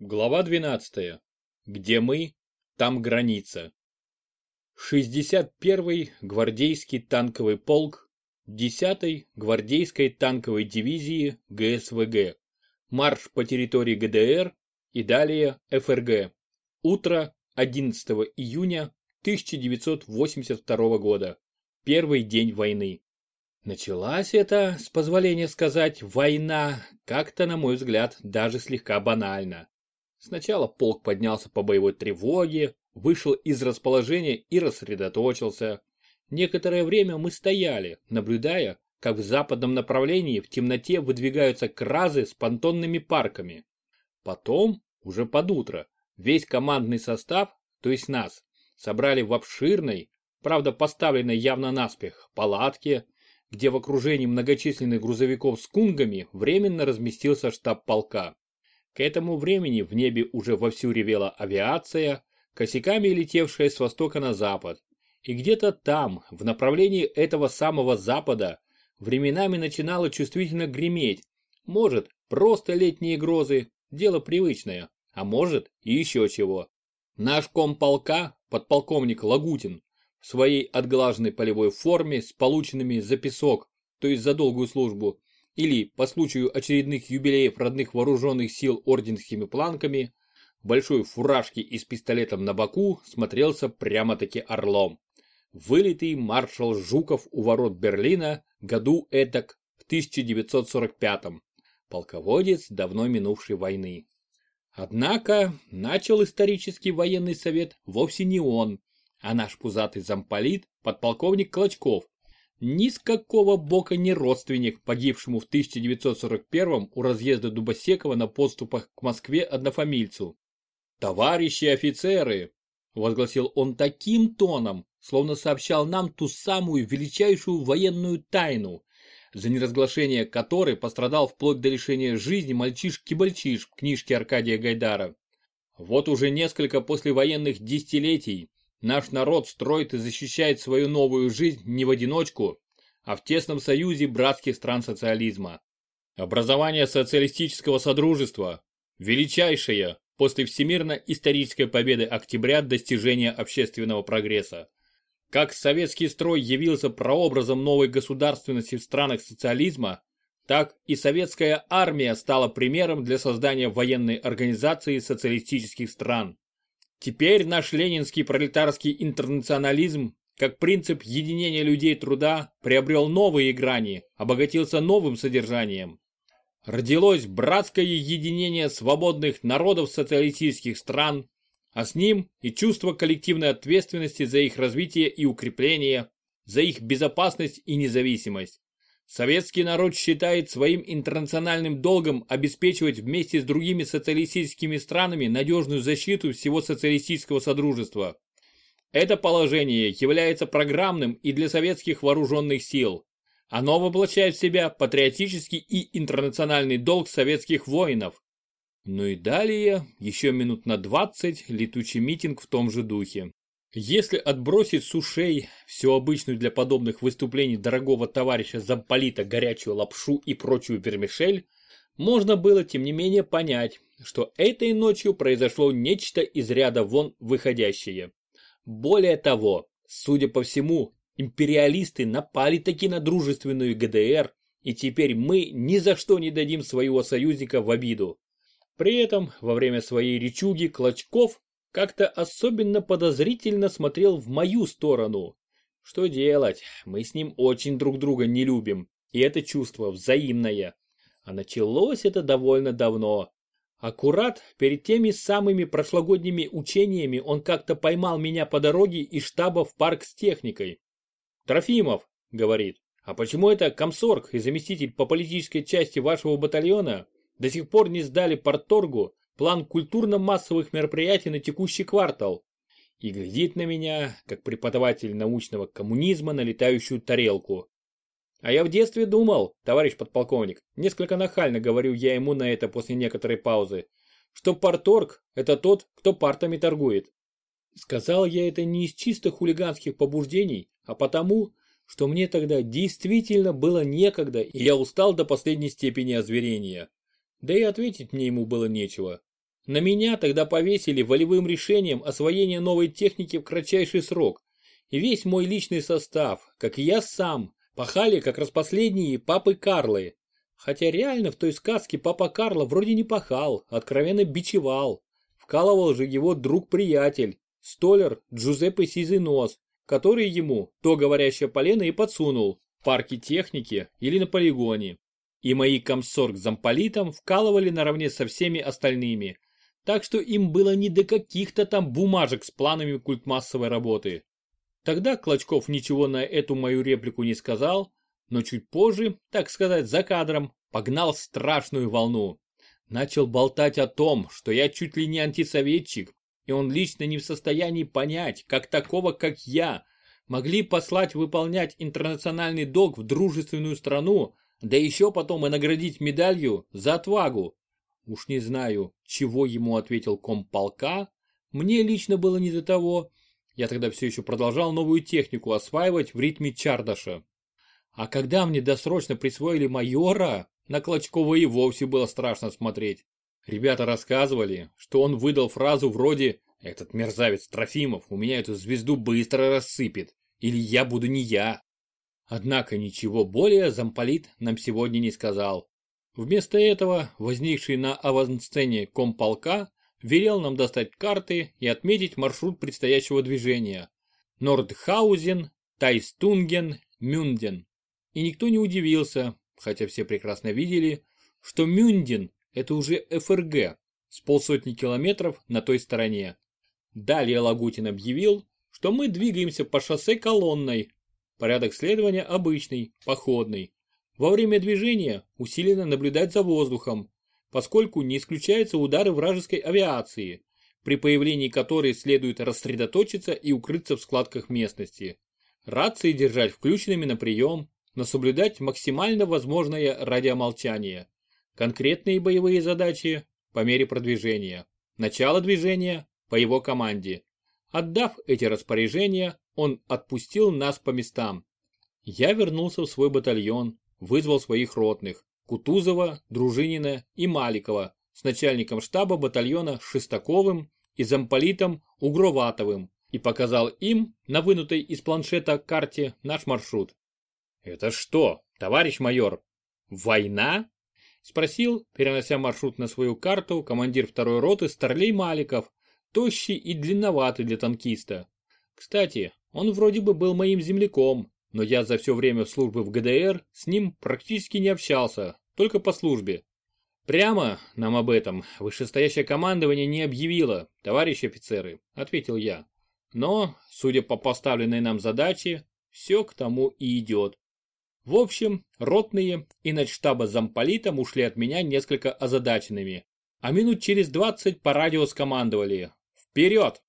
Глава 12. Где мы, там граница. 61-й гвардейский танковый полк 10-й гвардейской танковой дивизии ГСВГ. Марш по территории ГДР и далее ФРГ. Утро 11 июня 1982 года. Первый день войны. Началась это, с позволения сказать, война, как-то, на мой взгляд, даже слегка банально. Сначала полк поднялся по боевой тревоге, вышел из расположения и рассредоточился. Некоторое время мы стояли, наблюдая, как в западном направлении в темноте выдвигаются кразы с понтонными парками. Потом, уже под утро, весь командный состав, то есть нас, собрали в обширной, правда поставленной явно наспех, палатке, где в окружении многочисленных грузовиков с кунгами временно разместился штаб полка. К этому времени в небе уже вовсю ревела авиация, косяками летевшая с востока на запад. И где-то там, в направлении этого самого запада, временами начинало чувствительно греметь. Может, просто летние грозы, дело привычное, а может и еще чего. Наш комполка, подполковник Лагутин, в своей отглаженной полевой форме с полученными за песок, то есть за долгую службу, или по случаю очередных юбилеев родных вооруженных сил орденскими планками, большой фуражке и с пистолетом на боку смотрелся прямо-таки орлом. Вылитый маршал Жуков у ворот Берлина году этак в 1945-м. Полководец давно минувшей войны. Однако начал исторический военный совет вовсе не он, а наш пузатый замполит, подполковник Клочков, ни с какого бока не родственник погибшему в 1941 у разъезда Дубосекова на подступах к Москве однофамильцу. «Товарищи офицеры!» – возгласил он таким тоном, словно сообщал нам ту самую величайшую военную тайну, за неразглашение которой пострадал вплоть до лишения жизни мальчиш-кибальчиш в книжке Аркадия Гайдара. Вот уже несколько послевоенных десятилетий Наш народ строит и защищает свою новую жизнь не в одиночку, а в тесном союзе братских стран социализма. Образование социалистического содружества – величайшее после всемирно-исторической победы октября достижение общественного прогресса. Как советский строй явился прообразом новой государственности в странах социализма, так и советская армия стала примером для создания военной организации социалистических стран. Теперь наш ленинский пролетарский интернационализм, как принцип единения людей труда, приобрел новые грани, обогатился новым содержанием. Родилось братское единение свободных народов социалистических стран, а с ним и чувство коллективной ответственности за их развитие и укрепление, за их безопасность и независимость. Советский народ считает своим интернациональным долгом обеспечивать вместе с другими социалистическими странами надежную защиту всего социалистического содружества. Это положение является программным и для советских вооруженных сил. Оно воплощает в себя патриотический и интернациональный долг советских воинов. Ну и далее, еще минут на 20, летучий митинг в том же духе. Если отбросить с ушей всю обычную для подобных выступлений дорогого товарища замполита горячую лапшу и прочую вермишель, можно было тем не менее понять, что этой ночью произошло нечто из ряда вон выходящее. Более того, судя по всему, империалисты напали таки на дружественную ГДР, и теперь мы ни за что не дадим своего союзника в обиду. При этом во время своей речуги Клочков как-то особенно подозрительно смотрел в мою сторону. Что делать, мы с ним очень друг друга не любим, и это чувство взаимное. А началось это довольно давно. Аккурат перед теми самыми прошлогодними учениями он как-то поймал меня по дороге из штаба в парк с техникой. «Трофимов», — говорит, — «а почему это комсорг и заместитель по политической части вашего батальона до сих пор не сдали порторгу план культурно-массовых мероприятий на текущий квартал и глядит на меня, как преподаватель научного коммунизма на летающую тарелку. А я в детстве думал, товарищ подполковник, несколько нахально говорю я ему на это после некоторой паузы, что парторг – это тот, кто партами торгует. Сказал я это не из чисто хулиганских побуждений, а потому, что мне тогда действительно было некогда, и я устал до последней степени озверения. Да и ответить мне ему было нечего. На меня тогда повесили волевым решением освоение новой техники в кратчайший срок. И весь мой личный состав, как и я сам, пахали как распоследние папы Карлы. Хотя реально в той сказке папа Карло вроде не пахал, откровенно бичевал. Вкалывал же его друг-приятель, столер Джузеппе Сизый Нос, который ему то говорящее полено и подсунул в парке техники или на полигоне. И мои комсорг замполитом вкалывали наравне со всеми остальными, так что им было не до каких-то там бумажек с планами культмассовой работы. Тогда Клочков ничего на эту мою реплику не сказал, но чуть позже, так сказать, за кадром, погнал страшную волну. Начал болтать о том, что я чуть ли не антисоветчик, и он лично не в состоянии понять, как такого, как я, могли послать выполнять интернациональный долг в дружественную страну, да еще потом и наградить медалью за отвагу. Уж не знаю, чего ему ответил комполка, мне лично было не до того. Я тогда все еще продолжал новую технику осваивать в ритме Чардаша. А когда мне досрочно присвоили майора, на Клочкова и вовсе было страшно смотреть. Ребята рассказывали, что он выдал фразу вроде «Этот мерзавец Трофимов у меня эту звезду быстро рассыпет, или я буду не я». Однако ничего более замполит нам сегодня не сказал. Вместо этого возникший на авансцене комполка велел нам достать карты и отметить маршрут предстоящего движения. Нордхаузен, Тайстунген, Мюнден. И никто не удивился, хотя все прекрасно видели, что Мюнден – это уже ФРГ с полсотни километров на той стороне. Далее Лагутин объявил, что мы двигаемся по шоссе колонной. Порядок следования обычный, походный. Во время движения усиленно наблюдать за воздухом, поскольку не исключаются удары вражеской авиации, при появлении которой следует рассредоточиться и укрыться в складках местности. Рации держать включенными на прием, но соблюдать максимально возможное радиомолчание. Конкретные боевые задачи по мере продвижения. Начало движения по его команде. Отдав эти распоряжения, он отпустил нас по местам. Я вернулся в свой батальон, вызвал своих ротных Кутузова, Дружинина и Маликова с начальником штаба батальона Шестаковым и замполитом Угроватовым и показал им на вынутой из планшета карте наш маршрут. «Это что, товарищ майор, война?» Спросил, перенося маршрут на свою карту, командир второй роты Старлей Маликов, тощий и длинноватый для танкиста. Кстати, он вроде бы был моим земляком, но я за все время службы в ГДР с ним практически не общался, только по службе. Прямо нам об этом вышестоящее командование не объявило, товарищи офицеры, ответил я. Но, судя по поставленной нам задаче, все к тому и идет. В общем, ротные и начштаба замполитом ушли от меня несколько озадаченными, а минут через двадцать по радио скомандовали «Вперед!»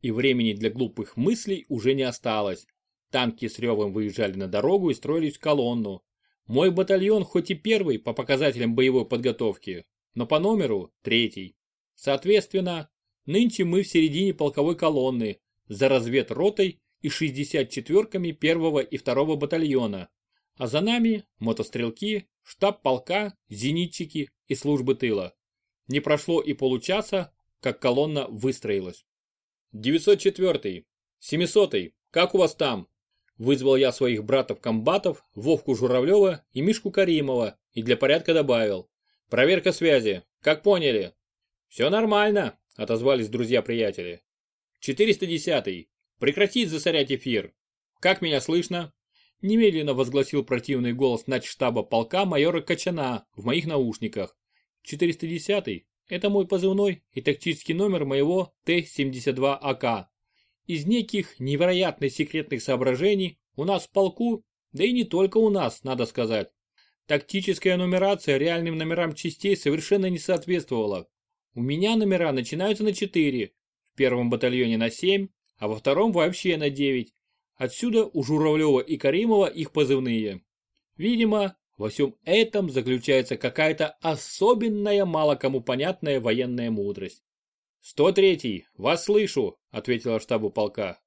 И времени для глупых мыслей уже не осталось. Танки с ревом выезжали на дорогу и строились в колонну. Мой батальон хоть и первый по показателям боевой подготовки, но по номеру третий. Соответственно, нынче мы в середине полковой колонны, за разведротой и 64-ками первого и второго батальона, а за нами мотострелки, штаб полка, зенитчики и службы тыла. Не прошло и получаса, как колонна выстроилась. 904-й, 700-й, как у вас там? Вызвал я своих братов-комбатов, Вовку Журавлева и Мишку Каримова и для порядка добавил. Проверка связи. Как поняли? Все нормально, отозвались друзья-приятели. 410-й. Прекратить засорять эфир. Как меня слышно? Немедленно возгласил противный голос начштаба полка майора Качана в моих наушниках. 410-й – это мой позывной и тактический номер моего Т-72АК. Из неких невероятных секретных соображений у нас в полку, да и не только у нас, надо сказать, тактическая нумерация реальным номерам частей совершенно не соответствовала. У меня номера начинаются на 4, в первом батальоне на 7, а во втором вообще на 9. Отсюда у Журавлева и Каримова их позывные. Видимо, во всем этом заключается какая-то особенная, мало кому понятная военная мудрость. «103-й, вас слышу», — ответила штабу полка.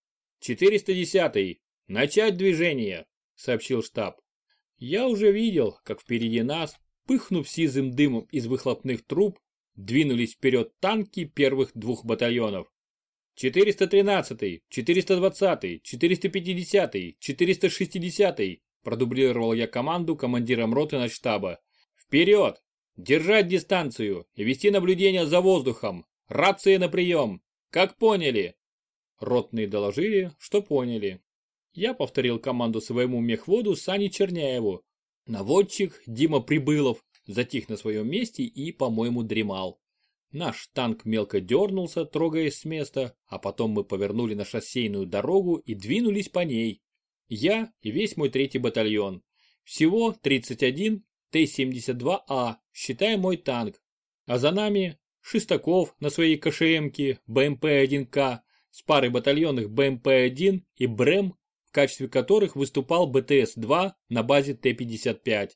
«410-й, начать движение», — сообщил штаб. Я уже видел, как впереди нас, пыхнув сизым дымом из выхлопных труб, двинулись вперед танки первых двух батальонов. 413-й, 420-й, 450-й, 460-й, продублировал я команду командиром роты на штаба. Вперед! Держать дистанцию и вести наблюдение за воздухом. Рации на прием. Как поняли? Ротные доложили, что поняли. Я повторил команду своему мехводу Сане Черняеву. Наводчик Дима Прибылов затих на своем месте и, по-моему, дремал. Наш танк мелко дернулся, трогаясь с места, а потом мы повернули на шоссейную дорогу и двинулись по ней. Я и весь мой третий батальон. Всего 31 Т-72А, считая мой танк. А за нами Шестаков на своей КШМке БМП-1К с парой батальонных БМП-1 и БРЭМ, в качестве которых выступал БТС-2 на базе Т-55.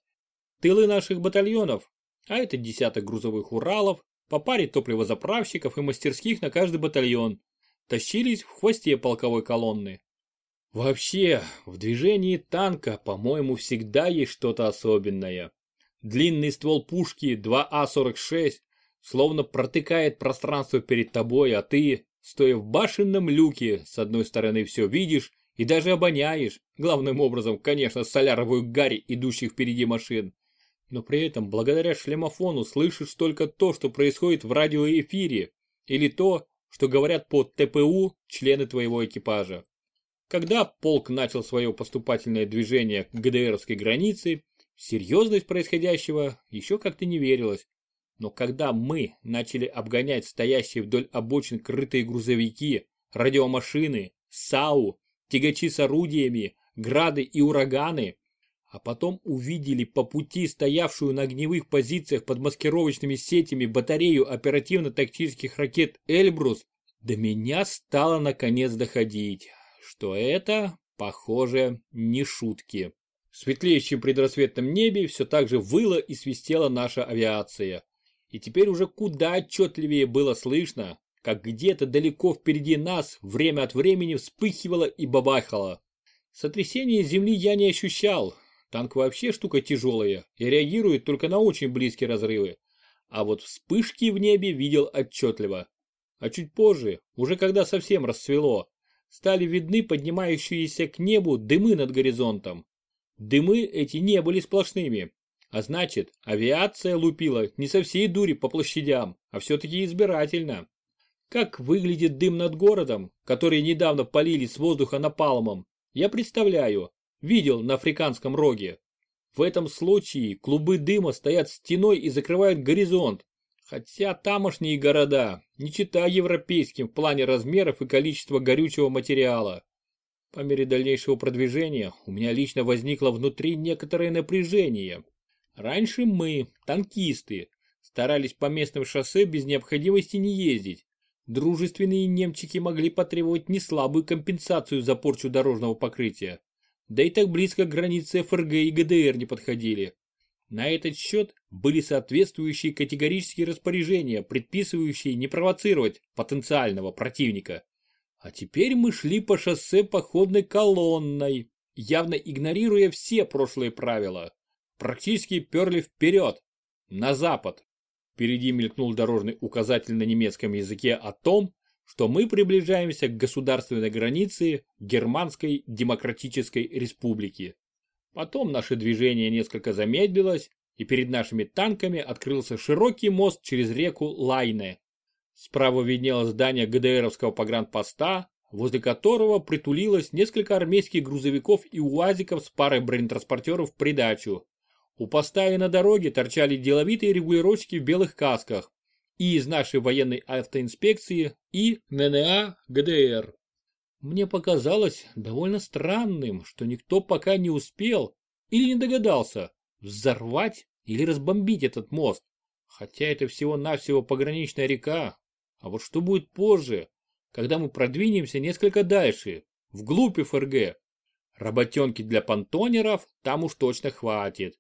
Тылы наших батальонов, а это десяток грузовых Уралов, по паре топливозаправщиков и мастерских на каждый батальон, тащились в хвосте полковой колонны. Вообще, в движении танка, по-моему, всегда есть что-то особенное. Длинный ствол пушки 2А46 словно протыкает пространство перед тобой, а ты, стоя в башенном люке, с одной стороны все видишь и даже обоняешь, главным образом, конечно, соляровую гарь идущих впереди машин, но при этом благодаря шлемофону слышишь только то, что происходит в радиоэфире, или то, что говорят по ТПУ члены твоего экипажа. Когда полк начал свое поступательное движение к ГДРовской границе, серьезность происходящего еще как-то не верилось. Но когда мы начали обгонять стоящие вдоль обочин крытые грузовики, радиомашины, САУ, тягачи с орудиями, грады и ураганы, а потом увидели по пути стоявшую на огневых позициях под маскировочными сетями батарею оперативно-тактических ракет «Эльбрус», до меня стало наконец доходить, что это, похоже, не шутки. В светлеющем предрассветном небе все так же выла и свистела наша авиация. И теперь уже куда отчетливее было слышно, как где-то далеко впереди нас время от времени вспыхивало и бабахало. Сотрясение земли я не ощущал, Танк вообще штука тяжелая и реагирует только на очень близкие разрывы. А вот вспышки в небе видел отчетливо. А чуть позже, уже когда совсем расцвело, стали видны поднимающиеся к небу дымы над горизонтом. Дымы эти не были сплошными, а значит, авиация лупила не со всей дури по площадям, а все-таки избирательно. Как выглядит дым над городом, который недавно полили с воздуха напалмом, я представляю, видел на африканском роге. В этом случае клубы дыма стоят стеной и закрывают горизонт, хотя тамошние города не чита европейским в плане размеров и количества горючего материала. По мере дальнейшего продвижения у меня лично возникло внутри некоторое напряжение. Раньше мы, танкисты, старались по местным шоссе без необходимости не ездить. Дружественные немчики могли потребовать неслабую компенсацию за порчу дорожного покрытия да и так близко к границе ФРГ и ГДР не подходили. На этот счет были соответствующие категорические распоряжения, предписывающие не провоцировать потенциального противника. А теперь мы шли по шоссе походной колонной, явно игнорируя все прошлые правила. Практически перли вперед, на запад. Впереди мелькнул дорожный указатель на немецком языке о том, что мы приближаемся к государственной границе Германской Демократической Республики. Потом наше движение несколько замедлилось, и перед нашими танками открылся широкий мост через реку Лайне. Справа виднелось здание ГДРовского погранпоста, возле которого притулилось несколько армейских грузовиков и уазиков с парой бронетранспортеров в придачу. У поста и на дороге торчали деловитые регулировщики в белых касках, и из нашей военной автоинспекции, и ННА ГДР. Мне показалось довольно странным, что никто пока не успел или не догадался взорвать или разбомбить этот мост, хотя это всего-навсего пограничная река. А вот что будет позже, когда мы продвинемся несколько дальше, вглубь ФРГ? Работенки для понтонеров там уж точно хватит.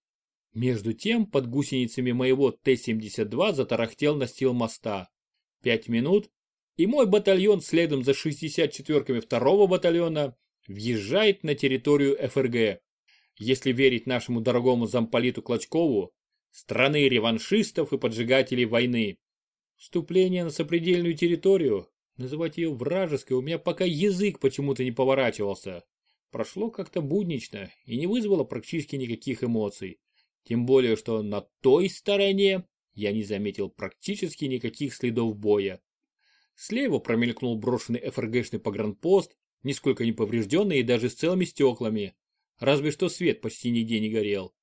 Между тем, под гусеницами моего Т-72 затарахтел настил моста. Пять минут, и мой батальон следом за 64-ками второго батальона въезжает на территорию ФРГ. Если верить нашему дорогому замполиту Клочкову, страны реваншистов и поджигателей войны. Вступление на сопредельную территорию, называть ее вражеской, у меня пока язык почему-то не поворачивался. Прошло как-то буднично и не вызвало практически никаких эмоций. Тем более, что на той стороне я не заметил практически никаких следов боя. Слева промелькнул брошенный ФРГшный погранпост, нисколько не поврежденный и даже с целыми стеклами. Разве что свет почти нигде не горел.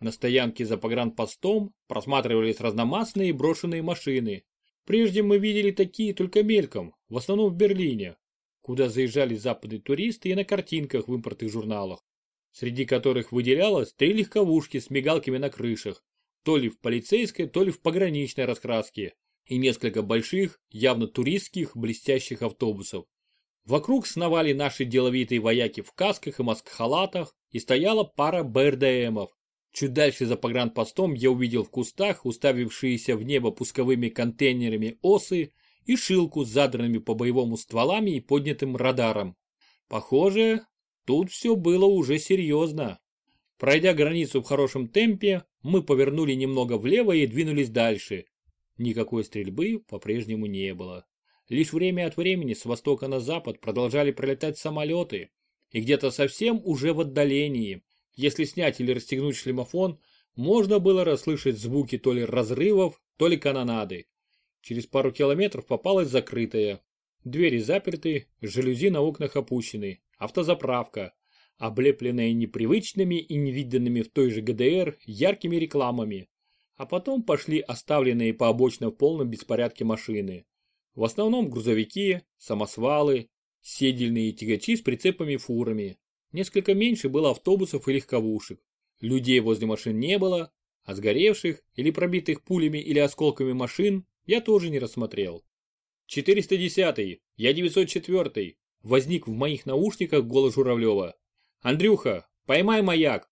На стоянке за погранпостом просматривались разномастные брошенные машины. Прежде мы видели такие только мельком, в основном в Берлине, куда заезжали западные туристы и на картинках в импортных журналах, среди которых выделялось три легковушки с мигалками на крышах, то ли в полицейской, то ли в пограничной раскраске, и несколько больших, явно туристских, блестящих автобусов. Вокруг сновали наши деловитые вояки в касках и маскхалатах, и стояла пара БРДМов. Чуть дальше за погранпостом я увидел в кустах уставившиеся в небо пусковыми контейнерами осы и шилку с задранными по боевому стволами и поднятым радаром. Похоже, тут все было уже серьезно. Пройдя границу в хорошем темпе, мы повернули немного влево и двинулись дальше. Никакой стрельбы по-прежнему не было. Лишь время от времени с востока на запад продолжали пролетать самолеты, и где-то совсем уже в отдалении, если снять или расстегнуть шлемофон, можно было расслышать звуки то ли разрывов, то ли канонады. Через пару километров попалась закрытая. Двери заперты, жалюзи на окнах опущены, автозаправка, облепленная непривычными и невиданными в той же ГДР яркими рекламами. А потом пошли оставленные по обочинам в полном беспорядке машины. В основном грузовики, самосвалы, седельные тягачи с прицепами и фурами. Несколько меньше было автобусов и легковушек. Людей возле машин не было, а сгоревших или пробитых пулями или осколками машин я тоже не рассмотрел. 410-й, я 904-й, возник в моих наушниках голос Журавлева. Андрюха, поймай маяк.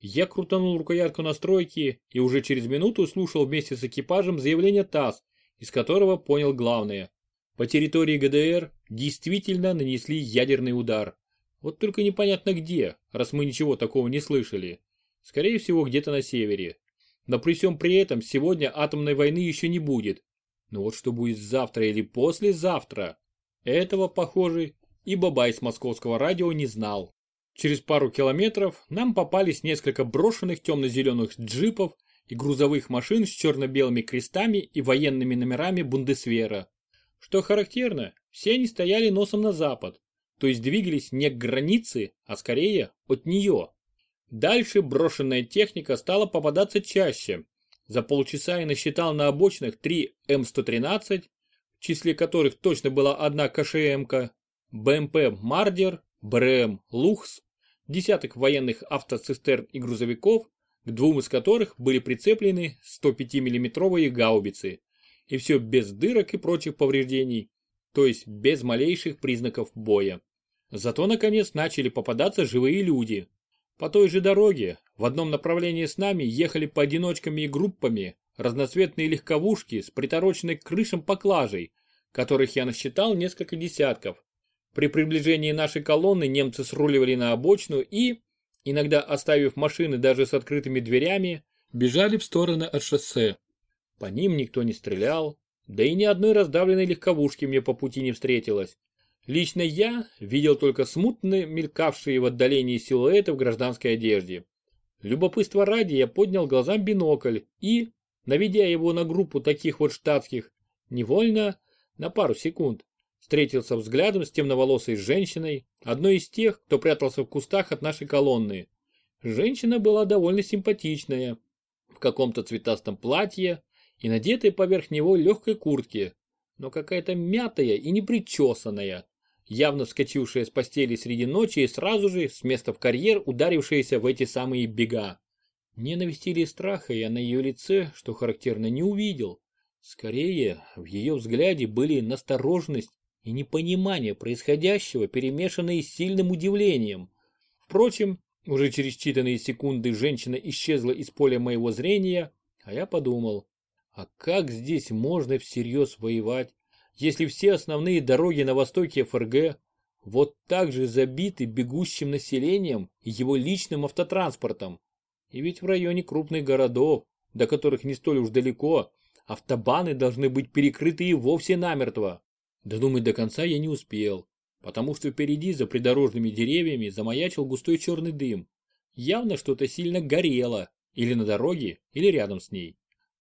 Я крутанул рукоятку настройки и уже через минуту слушал вместе с экипажем заявление ТАСС из которого понял главное. По территории ГДР действительно нанесли ядерный удар. Вот только непонятно где, раз мы ничего такого не слышали. Скорее всего, где-то на севере. Но при всем при этом сегодня атомной войны еще не будет. Но вот что будет завтра или послезавтра, этого, похоже, и Бабай с московского радио не знал. Через пару километров нам попались несколько брошенных темно-зеленых джипов и грузовых машин с черно-белыми крестами и военными номерами Бундесвера. Что характерно, все они стояли носом на запад, то есть двигались не к границе, а скорее от нее. Дальше брошенная техника стала попадаться чаще. За полчаса я насчитал на обочинах три М113, в числе которых точно была одна КШМ-ка, БМП «Мардер», БРМ «Лухс», десяток военных автоцистерн и грузовиков, к двум из которых были прицеплены 105 миллиметровые гаубицы. И все без дырок и прочих повреждений, то есть без малейших признаков боя. Зато наконец начали попадаться живые люди. По той же дороге, в одном направлении с нами ехали поодиночками и группами разноцветные легковушки с притороченной к крышам поклажей, которых я насчитал несколько десятков. При приближении нашей колонны немцы сруливали на обочину и, иногда оставив машины даже с открытыми дверями, бежали в стороны от шоссе. По ним никто не стрелял, да и ни одной раздавленной легковушки мне по пути не встретилось. Лично я видел только смутно мелькавшие в отдалении силуэты в гражданской одежде. Любопытство ради я поднял глазам бинокль и, наведя его на группу таких вот штатских, невольно, на пару секунд, встретился взглядом с темноволосой женщиной, одной из тех, кто прятался в кустах от нашей колонны. Женщина была довольно симпатичная, в каком-то цветастом платье и надетой поверх него легкой куртке, но какая-то мятая и непричесанная, явно вскочившая с постели среди ночи и сразу же с места в карьер ударившаяся в эти самые бега. Ненависти или страха я на ее лице, что характерно, не увидел. Скорее, в ее взгляде были настороженность и непонимание происходящего, перемешанное с сильным удивлением. Впрочем, уже через считанные секунды женщина исчезла из поля моего зрения, а я подумал, а как здесь можно всерьез воевать, если все основные дороги на востоке ФРГ вот так же забиты бегущим населением и его личным автотранспортом? И ведь в районе крупных городов, до которых не столь уж далеко, автобаны должны быть перекрыты и вовсе намертво. Додумать до конца я не успел, потому что впереди за придорожными деревьями замаячил густой черный дым. Явно что-то сильно горело, или на дороге, или рядом с ней.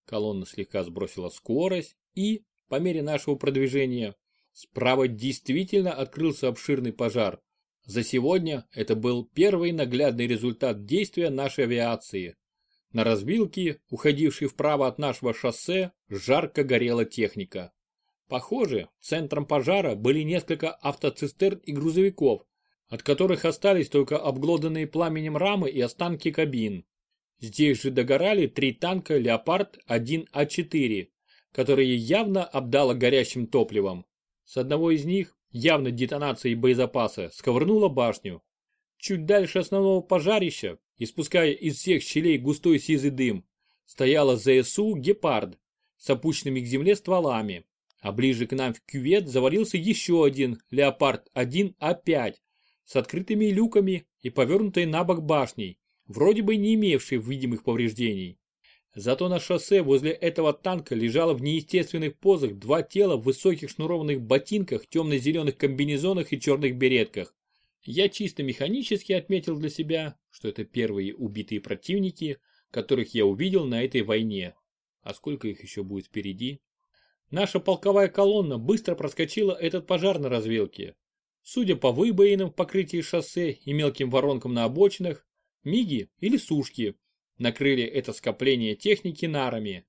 Колонна слегка сбросила скорость и, по мере нашего продвижения, справа действительно открылся обширный пожар. За сегодня это был первый наглядный результат действия нашей авиации. На развилке, уходившей вправо от нашего шоссе, жарко горела техника. Похоже, центром пожара были несколько автоцистерн и грузовиков, от которых остались только обглоданные пламенем рамы и останки кабин. Здесь же догорали три танка «Леопард-1А4», которые явно обдало горящим топливом. С одного из них, явно детонацией боезапаса, сковырнула башню. Чуть дальше основного пожарища, испуская из всех щелей густой сизый дым, стояла ЗСУ «Гепард» с опущенными к земле стволами, а ближе к нам в кювет заварился еще один «Леопард-1А5» с открытыми люками и повернутой на бок башней, вроде бы не имевший видимых повреждений. Зато на шоссе возле этого танка лежало в неестественных позах два тела в высоких шнурованных ботинках, темно-зеленых комбинезонах и черных беретках. Я чисто механически отметил для себя, что это первые убитые противники, которых я увидел на этой войне. А сколько их еще будет впереди? Наша полковая колонна быстро проскочила этот пожар на развилке. Судя по выбоинам в покрытии шоссе и мелким воронкам на обочинах, миги или сушки накрыли это скопление техники нарами.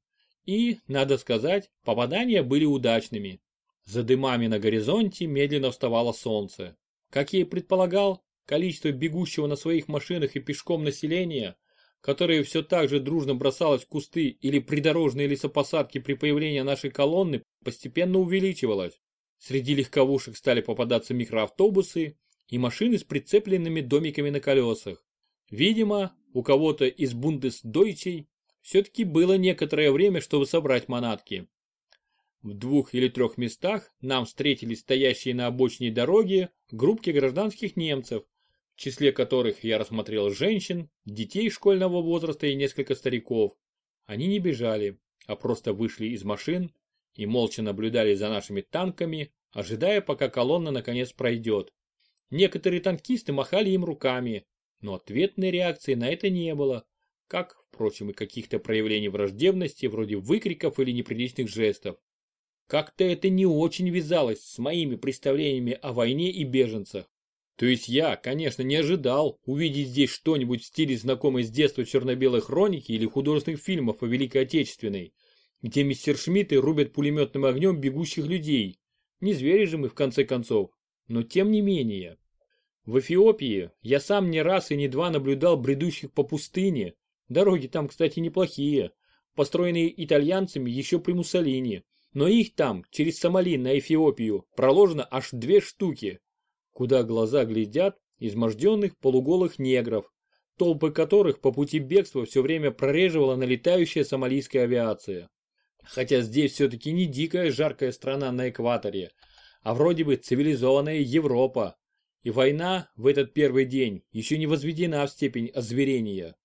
И, надо сказать, попадания были удачными. За дымами на горизонте медленно вставало солнце. Как я и предполагал, количество бегущего на своих машинах и пешком населения – которое все так же дружно бросалось в кусты или придорожные лесопосадки при появлении нашей колонны, постепенно увеличивалось. Среди легковушек стали попадаться микроавтобусы и машины с прицепленными домиками на колесах. Видимо, у кого-то из бундесдойчей все-таки было некоторое время, чтобы собрать манатки. В двух или трех местах нам встретились стоящие на обочине дороги группки гражданских немцев, в числе которых я рассмотрел женщин, детей школьного возраста и несколько стариков. Они не бежали, а просто вышли из машин и молча наблюдали за нашими танками, ожидая, пока колонна наконец пройдет. Некоторые танкисты махали им руками, но ответной реакции на это не было, как, впрочем, и каких-то проявлений враждебности, вроде выкриков или неприличных жестов. Как-то это не очень вязалось с моими представлениями о войне и беженцах. То есть я, конечно, не ожидал увидеть здесь что-нибудь в стиле знакомой с детства черно-белой хроники или художественных фильмов о Великой Отечественной, где мистер Шмидты рубят пулеметным огнем бегущих людей. Не звери же мы в конце концов, но тем не менее. В Эфиопии я сам не раз и не два наблюдал бредущих по пустыне, дороги там, кстати, неплохие, построенные итальянцами еще при Муссолини, но их там, через Сомали на Эфиопию, проложено аж две штуки, куда глаза глядят изможденных полуголых негров, толпы которых по пути бегства все время прореживала налетающая сомалийская авиация. Хотя здесь все-таки не дикая жаркая страна на экваторе, а вроде бы цивилизованная Европа. И война в этот первый день еще не возведена в степень озверения.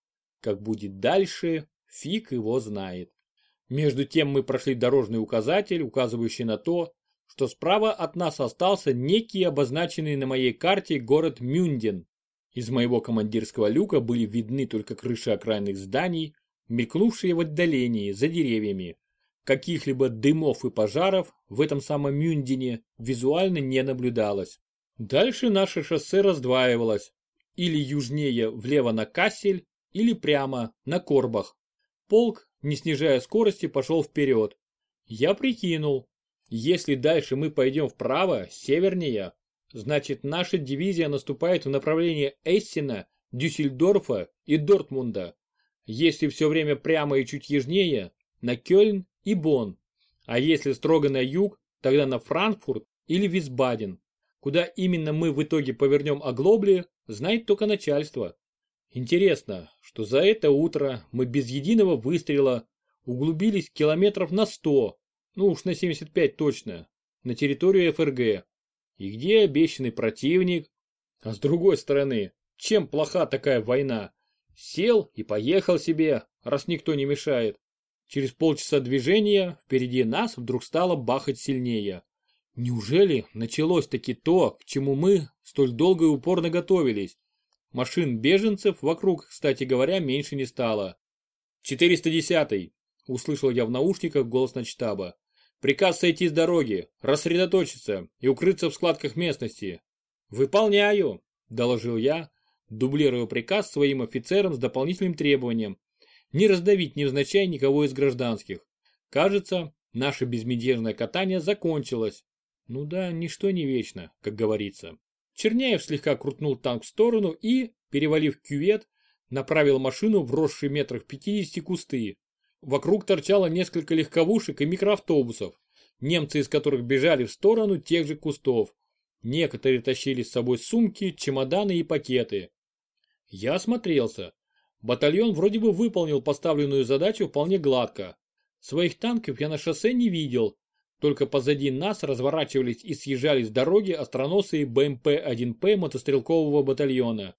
Как будет дальше, фиг его знает. Между тем мы прошли дорожный указатель, указывающий на то, что справа от нас остался некий обозначенный на моей карте город Мюнден. Из моего командирского люка были видны только крыши окраинных зданий, мелькнувшие в отдалении, за деревьями. Каких-либо дымов и пожаров в этом самом Мюндине визуально не наблюдалось. Дальше наше шоссе раздваивалось. Или южнее влево на Кассель, или прямо на Корбах. Полк, не снижая скорости, пошел вперед. Я прикинул, если дальше мы пойдем вправо, севернее, значит наша дивизия наступает в направлении Эссена, Дюссельдорфа и Дортмунда. Если все время прямо и чуть южнее, на Кёльн и Бонн. А если строго на юг, тогда на Франкфурт или Висбаден. Куда именно мы в итоге повернем оглобли, знает только начальство. Интересно, что за это утро мы без единого выстрела углубились километров на сто ну уж на 75 точно, на территорию ФРГ. И где обещанный противник? А с другой стороны, чем плоха такая война? Сел и поехал себе, раз никто не мешает. Через полчаса движения впереди нас вдруг стало бахать сильнее. Неужели началось таки то, к чему мы столь долго и упорно готовились? Машин беженцев вокруг, кстати говоря, меньше не стало. 410-й, услышал я в наушниках голос начтаба. Приказ сойти с дороги, рассредоточиться и укрыться в складках местности. Выполняю, доложил я, дублируя приказ своим офицерам с дополнительным требованием не раздавить невзначай никого из гражданских. Кажется, наше безмятежное катание закончилось. Ну да, ничто не вечно, как говорится. Черняев слегка крутнул танк в сторону и, перевалив кювет, направил машину в росшие метрах 50 кусты. Вокруг торчало несколько легковушек и микроавтобусов, немцы из которых бежали в сторону тех же кустов. Некоторые тащили с собой сумки, чемоданы и пакеты. Я осмотрелся. Батальон вроде бы выполнил поставленную задачу вполне гладко. Своих танков я на шоссе не видел, только позади нас разворачивались и съезжали с дороги остроносые БМП-1П мотострелкового батальона.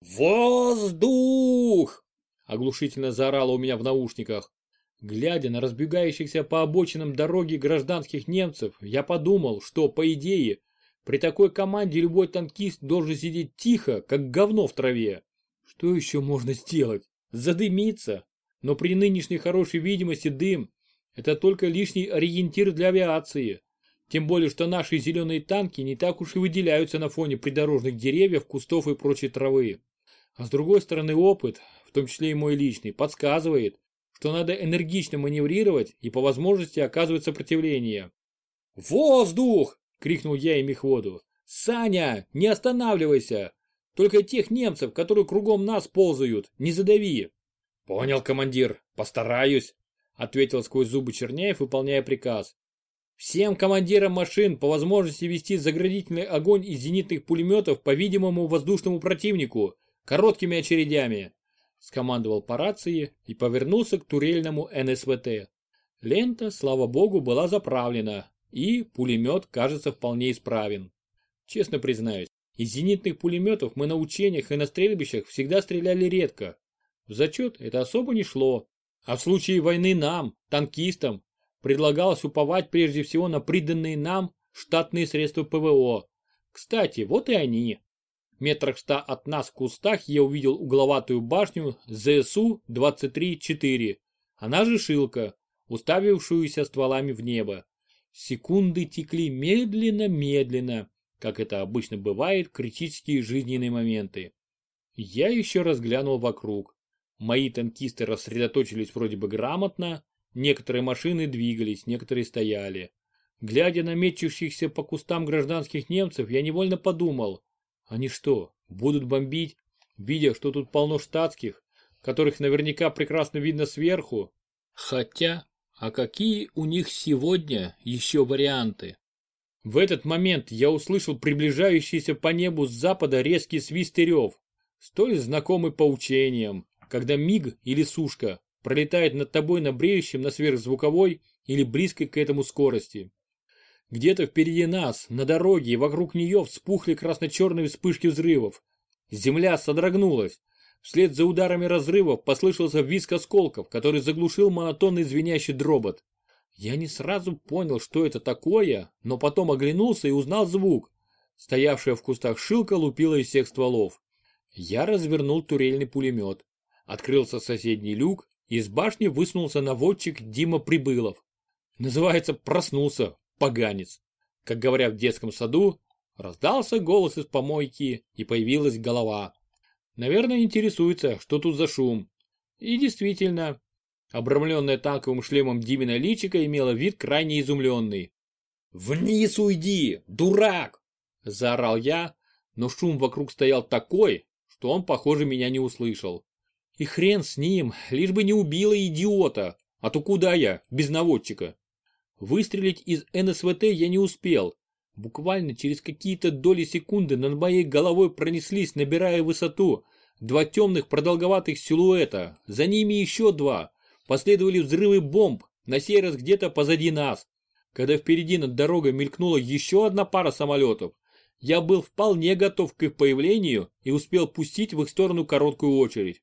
«Воздух!» – оглушительно заорало у меня в наушниках. Глядя на разбегающихся по обочинам дороги гражданских немцев, я подумал, что, по идее, при такой команде любой танкист должен сидеть тихо, как говно в траве. Что еще можно сделать? Задымиться. Но при нынешней хорошей видимости дым – это только лишний ориентир для авиации. Тем более, что наши зеленые танки не так уж и выделяются на фоне придорожных деревьев, кустов и прочей травы. А с другой стороны опыт, в том числе и мой личный, подсказывает, что надо энергично маневрировать и по возможности оказывать сопротивление. «Воздух!» – крикнул я им мехводу. «Саня, не останавливайся! Только тех немцев, которые кругом нас ползают, не задави. Понял, командир, постараюсь, ответил сквозь зубы Черняев, выполняя приказ. Всем командирам машин по возможности вести заградительный огонь из зенитных пулеметов по видимому воздушному противнику, короткими очередями, скомандовал по рации и повернулся к турельному НСВТ. Лента, слава богу, была заправлена, и пулемет, кажется, вполне исправен. Честно признаюсь, из зенитных пулеметов мы на учениях и на стрельбищах всегда стреляли редко. В зачет это особо не шло. А в случае войны нам, танкистам, предлагалось уповать прежде всего на приданные нам штатные средства ПВО. Кстати, вот и они. Метрах ста от нас в кустах я увидел угловатую башню ЗСУ-23-4, она же Шилка, уставившуюся стволами в небо. Секунды текли медленно-медленно, как это обычно бывает, критические жизненные моменты. Я еще раз глянул вокруг. Мои танкисты рассредоточились вроде бы грамотно, некоторые машины двигались, некоторые стояли. Глядя на мечущихся по кустам гражданских немцев, я невольно подумал, они что, будут бомбить, видя, что тут полно штатских, которых наверняка прекрасно видно сверху? Хотя, а какие у них сегодня еще варианты? В этот момент я услышал приближающийся по небу с запада резкий свист и рев, столь знакомый по учениям, когда миг или сушка пролетает над тобой на бреющем на сверхзвуковой или близкой к этому скорости. Где-то впереди нас, на дороге и вокруг нее вспухли красно-черные вспышки взрывов. Земля содрогнулась. Вслед за ударами разрывов послышался визг осколков, который заглушил монотонный звенящий дробот. Я не сразу понял, что это такое, но потом оглянулся и узнал звук. Стоявшая в кустах шилка лупила из всех стволов. Я развернул турельный пулемет. Открылся соседний люк, и из башни высунулся наводчик Дима Прибылов. Называется «Проснулся, поганец». Как говорят в детском саду, раздался голос из помойки, и появилась голова. Наверное, интересуется, что тут за шум. И действительно, Обрамленная танковым шлемом Димина личика имела вид крайне изумленный. «Вниз уйди, дурак!» – заорал я, но шум вокруг стоял такой, что он, похоже, меня не услышал. И хрен с ним, лишь бы не убила идиота, а то куда я, без наводчика? Выстрелить из НСВТ я не успел. Буквально через какие-то доли секунды над моей головой пронеслись, набирая высоту, два темных продолговатых силуэта, за ними еще два, Последовали взрывы бомб, на сей раз где-то позади нас. Когда впереди над дорогой мелькнула еще одна пара самолетов, я был вполне готов к их появлению и успел пустить в их сторону короткую очередь.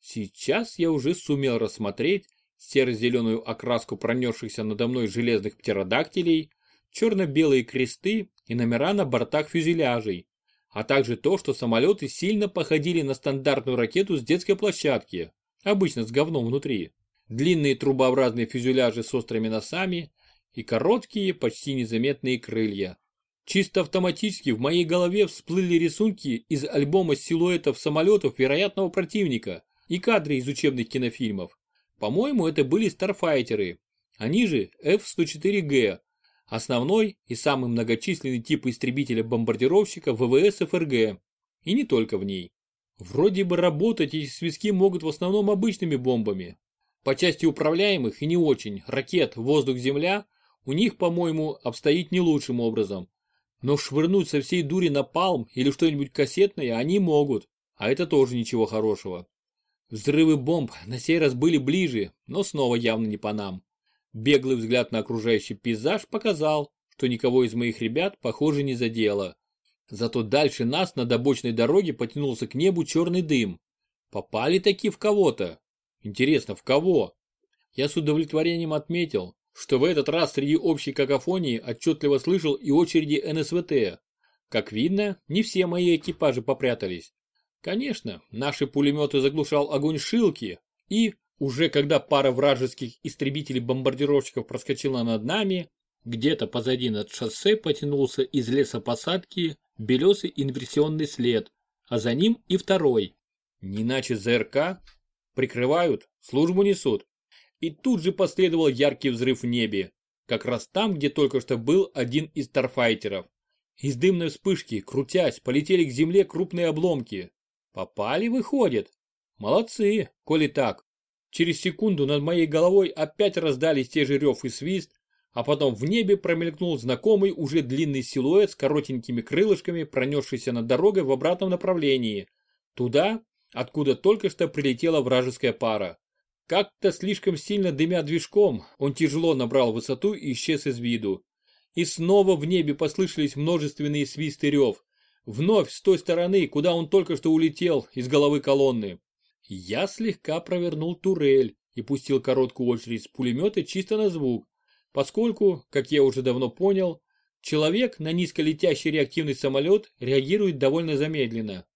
Сейчас я уже сумел рассмотреть серо-зеленую окраску пронесшихся надо мной железных птеродактилей, черно-белые кресты и номера на бортах фюзеляжей, а также то, что самолеты сильно походили на стандартную ракету с детской площадки, обычно с говном внутри. Длинные трубообразные фюзеляжи с острыми носами и короткие, почти незаметные крылья. Чисто автоматически в моей голове всплыли рисунки из альбома силуэтов самолетов вероятного противника и кадры из учебных кинофильмов. По-моему, это были старфайтеры, они же F-104G, основной и самый многочисленный тип истребителя-бомбардировщика ВВС ФРГ, и не только в ней. Вроде бы работать эти связки могут в основном обычными бомбами. По части управляемых и не очень ракет воздух-земля у них, по-моему, обстоит не лучшим образом. Но швырнуть со всей дури на палм или что-нибудь кассетное они могут, а это тоже ничего хорошего. Взрывы бомб на сей раз были ближе, но снова явно не по нам. Беглый взгляд на окружающий пейзаж показал, что никого из моих ребят, похоже, не задело. Зато дальше нас на добочной дороге потянулся к небу черный дым. Попали таки в кого-то. Интересно, в кого? Я с удовлетворением отметил, что в этот раз среди общей какофонии отчетливо слышал и очереди НСВТ. Как видно, не все мои экипажи попрятались. Конечно, наши пулеметы заглушал огонь Шилки, и, уже когда пара вражеских истребителей-бомбардировщиков проскочила над нами, где-то позади над шоссе потянулся из лесопосадки белесый инверсионный след, а за ним и второй. Не иначе ЗРК прикрывают, службу несут. И тут же последовал яркий взрыв в небе, как раз там, где только что был один из старфайтеров. Из дымной вспышки, крутясь, полетели к земле крупные обломки. Попали, выходит. Молодцы, коли так. Через секунду над моей головой опять раздались те же рев и свист, а потом в небе промелькнул знакомый уже длинный силуэт с коротенькими крылышками, пронесшийся над дорогой в обратном направлении. Туда, откуда только что прилетела вражеская пара. Как-то слишком сильно дымя движком, он тяжело набрал высоту и исчез из виду. И снова в небе послышались множественные свисты рев. Вновь с той стороны, куда он только что улетел, из головы колонны. Я слегка провернул турель и пустил короткую очередь с пулемета чисто на звук, поскольку, как я уже давно понял, человек на низколетящий реактивный самолет реагирует довольно замедленно.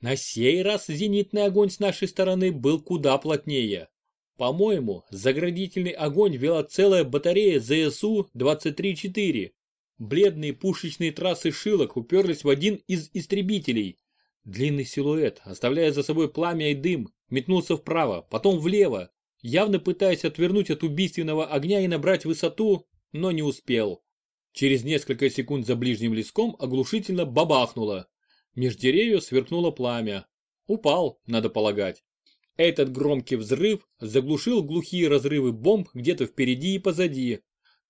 На сей раз зенитный огонь с нашей стороны был куда плотнее. По-моему, заградительный огонь вела целая батарея ЗСУ-23-4. Бледные пушечные трассы шилок уперлись в один из истребителей. Длинный силуэт, оставляя за собой пламя и дым, метнулся вправо, потом влево, явно пытаясь отвернуть от убийственного огня и набрать высоту, но не успел. Через несколько секунд за ближним леском оглушительно бабахнуло. Меж деревьев сверкнуло пламя. Упал, надо полагать. Этот громкий взрыв заглушил глухие разрывы бомб где-то впереди и позади,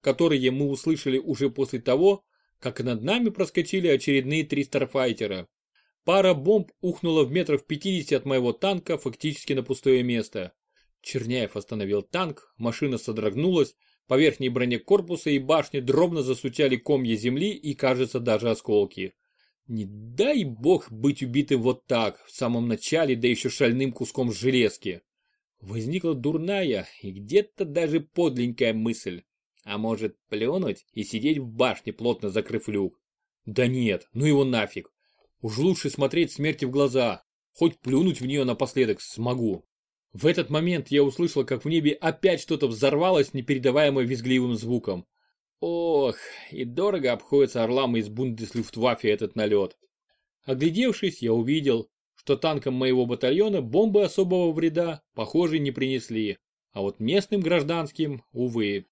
которые мы услышали уже после того, как над нами проскочили очередные три старфайтера. Пара бомб ухнула в метров 50 от моего танка фактически на пустое место. Черняев остановил танк, машина содрогнулась, по верхней броне корпуса и башни дробно засучали комья земли и, кажется, даже осколки. Не дай бог быть убитым вот так, в самом начале, да еще шальным куском железки. Возникла дурная и где-то даже подленькая мысль. А может плюнуть и сидеть в башне, плотно закрыв люк? Да нет, ну его нафиг. Уж лучше смотреть смерти в глаза. Хоть плюнуть в нее напоследок смогу. В этот момент я услышал, как в небе опять что-то взорвалось непередаваемо визгливым звуком. Ох, и дорого обходится орлам из Бундеслюфтваффе этот налет. Оглядевшись, я увидел, что танкам моего батальона бомбы особого вреда, похоже, не принесли, а вот местным гражданским, увы.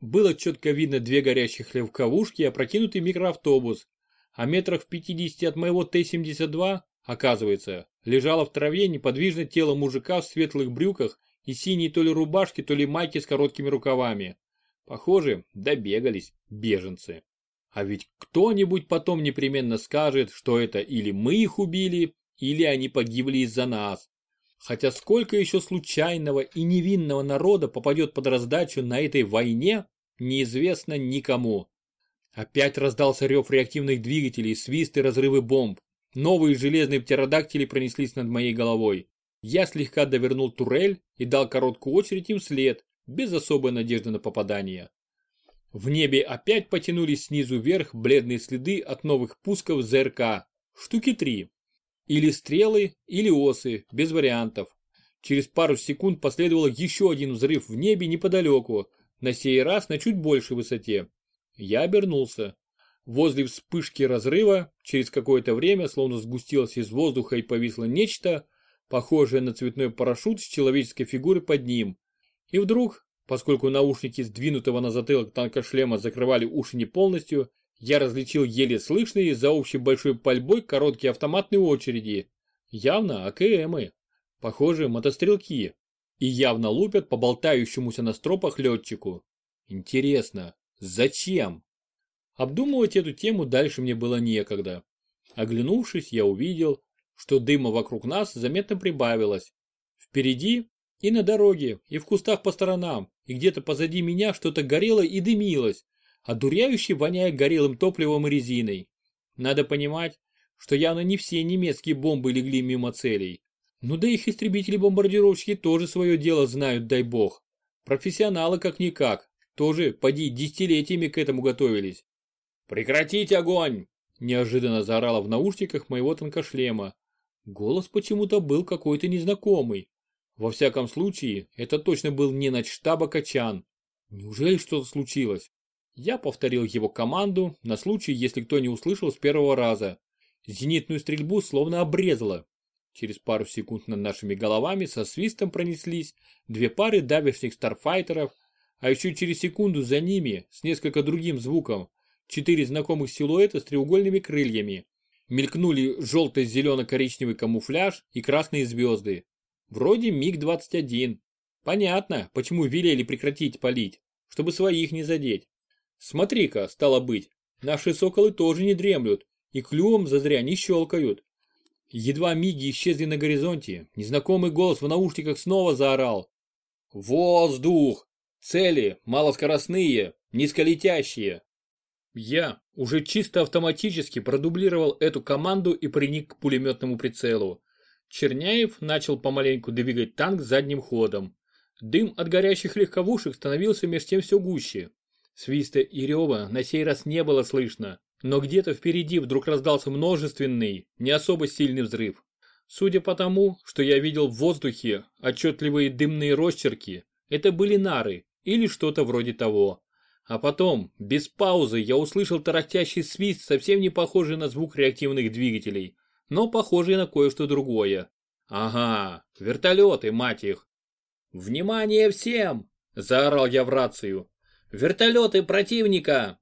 Было четко видно две горящих легковушки и опрокинутый микроавтобус, а метрах в 50 от моего Т-72, оказывается, лежало в траве неподвижно тело мужика в светлых брюках и синей то ли рубашке, то ли майке с короткими рукавами. Похоже, добегались беженцы. А ведь кто-нибудь потом непременно скажет, что это или мы их убили, или они погибли из-за нас. Хотя сколько еще случайного и невинного народа попадет под раздачу на этой войне, неизвестно никому. Опять раздался рев реактивных двигателей, свист и разрывы бомб. Новые железные птеродактили пронеслись над моей головой. Я слегка довернул турель и дал короткую очередь им вслед, без особой надежды на попадание. В небе опять потянулись снизу вверх бледные следы от новых пусков ЗРК. Штуки три. Или стрелы, или осы, без вариантов. Через пару секунд последовал еще один взрыв в небе неподалеку, на сей раз на чуть большей высоте. Я обернулся. Возле вспышки разрыва, через какое-то время, словно сгустилось из воздуха и повисло нечто, похожее на цветной парашют с человеческой фигурой под ним. И вдруг, поскольку наушники сдвинутого на затылок танка шлема закрывали уши не полностью, я различил еле слышные за общей большой пальбой короткие автоматные очереди. Явно АКМы. Похоже, мотострелки. И явно лупят по болтающемуся на стропах летчику. Интересно, зачем? Обдумывать эту тему дальше мне было некогда. Оглянувшись, я увидел, что дыма вокруг нас заметно прибавилось. Впереди и на дороге, и в кустах по сторонам, и где-то позади меня что-то горело и дымилось, одуряюще воняя горелым топливом и резиной. Надо понимать, что явно не все немецкие бомбы легли мимо целей. Ну да их истребители-бомбардировщики тоже свое дело знают, дай бог. Профессионалы как-никак, тоже, поди, десятилетиями к этому готовились. «Прекратить огонь!» – неожиданно заорала в наушниках моего танкошлема. Голос почему-то был какой-то незнакомый. Во всяком случае, это точно был не начштаба Качан. Неужели что-то случилось? Я повторил его команду на случай, если кто не услышал с первого раза. Зенитную стрельбу словно обрезало. Через пару секунд над нашими головами со свистом пронеслись две пары давешних старфайтеров, а еще через секунду за ними, с несколько другим звуком, четыре знакомых силуэта с треугольными крыльями. Мелькнули желто-зелено-коричневый камуфляж и красные звезды. Вроде МиГ-21. Понятно, почему велели прекратить палить, чтобы своих не задеть. Смотри-ка, стало быть, наши соколы тоже не дремлют и клювом зазря не щелкают. Едва миги исчезли на горизонте, незнакомый голос в наушниках снова заорал. «Воздух! Цели малоскоростные, низколетящие!» Я уже чисто автоматически продублировал эту команду и приник к пулеметному прицелу. Черняев начал помаленьку двигать танк задним ходом. Дым от горящих легковушек становился меж тем все гуще. Свиста и рева на сей раз не было слышно, но где-то впереди вдруг раздался множественный, не особо сильный взрыв. Судя по тому, что я видел в воздухе отчетливые дымные росчерки, это были нары или что-то вроде того. А потом, без паузы, я услышал тарахтящий свист, совсем не похожий на звук реактивных двигателей, но похожий на кое-что другое. Ага, вертолеты, мать их. «Внимание всем!» – заорал я в рацию. «Вертолеты противника!»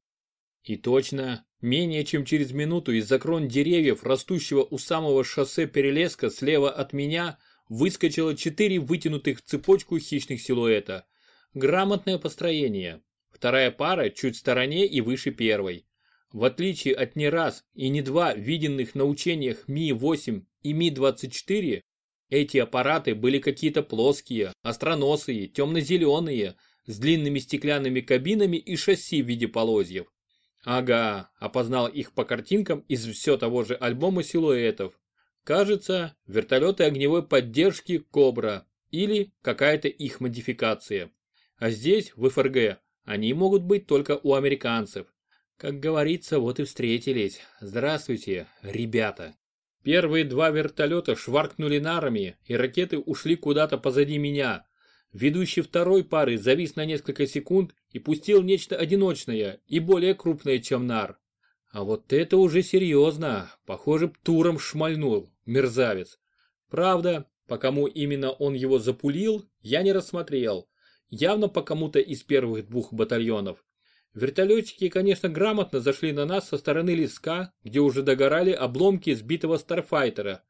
И точно, Менее чем через минуту из-за крон деревьев, растущего у самого шоссе перелеска слева от меня, выскочило четыре вытянутых в цепочку хищных силуэта. Грамотное построение. Вторая пара чуть в стороне и выше первой. В отличие от не раз и не два виденных на учениях Ми-8 и Ми-24, эти аппараты были какие-то плоские, остроносые, темно-зеленые, с длинными стеклянными кабинами и шасси в виде полозьев. Ага, опознал их по картинкам из все того же альбома силуэтов. Кажется, вертолеты огневой поддержки «Кобра» или какая-то их модификация. А здесь, в ФРГ, они могут быть только у американцев. Как говорится, вот и встретились. Здравствуйте, ребята. Первые два вертолета шваркнули нарами, и ракеты ушли куда-то позади меня, Ведущий второй пары завис на несколько секунд и пустил нечто одиночное и более крупное, чем нар. А вот это уже серьезно. Похоже, туром шмальнул, мерзавец. Правда, по кому именно он его запулил, я не рассмотрел. Явно по кому-то из первых двух батальонов. Вертолетчики, конечно, грамотно зашли на нас со стороны леска, где уже догорали обломки сбитого старфайтера.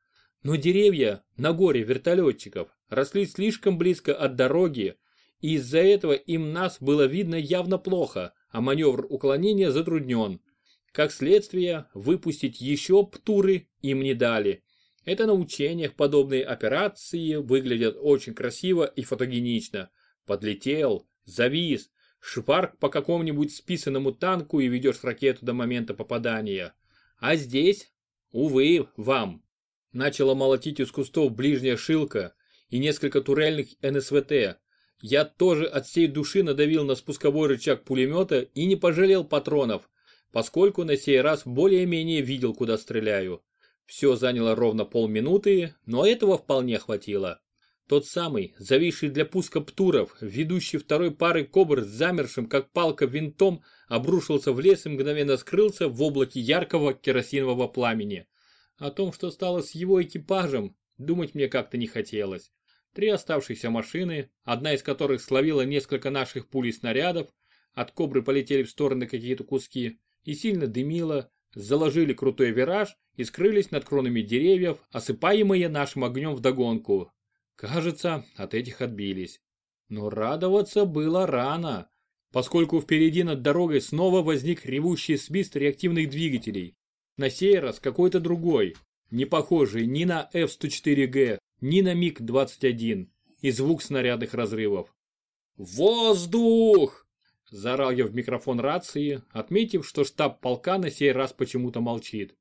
Но деревья на горе вертолетчиков росли слишком близко от дороги, и из-за этого им нас было видно явно плохо, а маневр уклонения затруднен. Как следствие, выпустить еще птуры им не дали. Это на учениях подобные операции выглядят очень красиво и фотогенично. Подлетел, завис, шварк по какому-нибудь списанному танку и ведешь ракету до момента попадания. А здесь, увы, вам. Начала молотить из кустов ближняя шилка и несколько турельных НСВТ. Я тоже от всей души надавил на спусковой рычаг пулемета и не пожалел патронов, поскольку на сей раз более-менее видел, куда стреляю. Все заняло ровно полминуты, но этого вполне хватило. Тот самый, зависший для пуска птуров, ведущий второй пары кобр с замершим, как палка винтом, обрушился в лес и мгновенно скрылся в облаке яркого керосинового пламени. О том, что стало с его экипажем, думать мне как-то не хотелось. Три оставшихся машины, одна из которых словила несколько наших пуль снарядов, от кобры полетели в стороны какие-то куски, и сильно дымило, заложили крутой вираж и скрылись над кронами деревьев, осыпаемые нашим огнем вдогонку. Кажется, от этих отбились. Но радоваться было рано, поскольку впереди над дорогой снова возник ревущий свист реактивных двигателей. На сей раз какой-то другой, не похожий ни на F-104G, ни на МиГ-21 и звук снарядных разрывов. «Воздух!» – заорал я в микрофон рации, отметив, что штаб полка на сей раз почему-то молчит.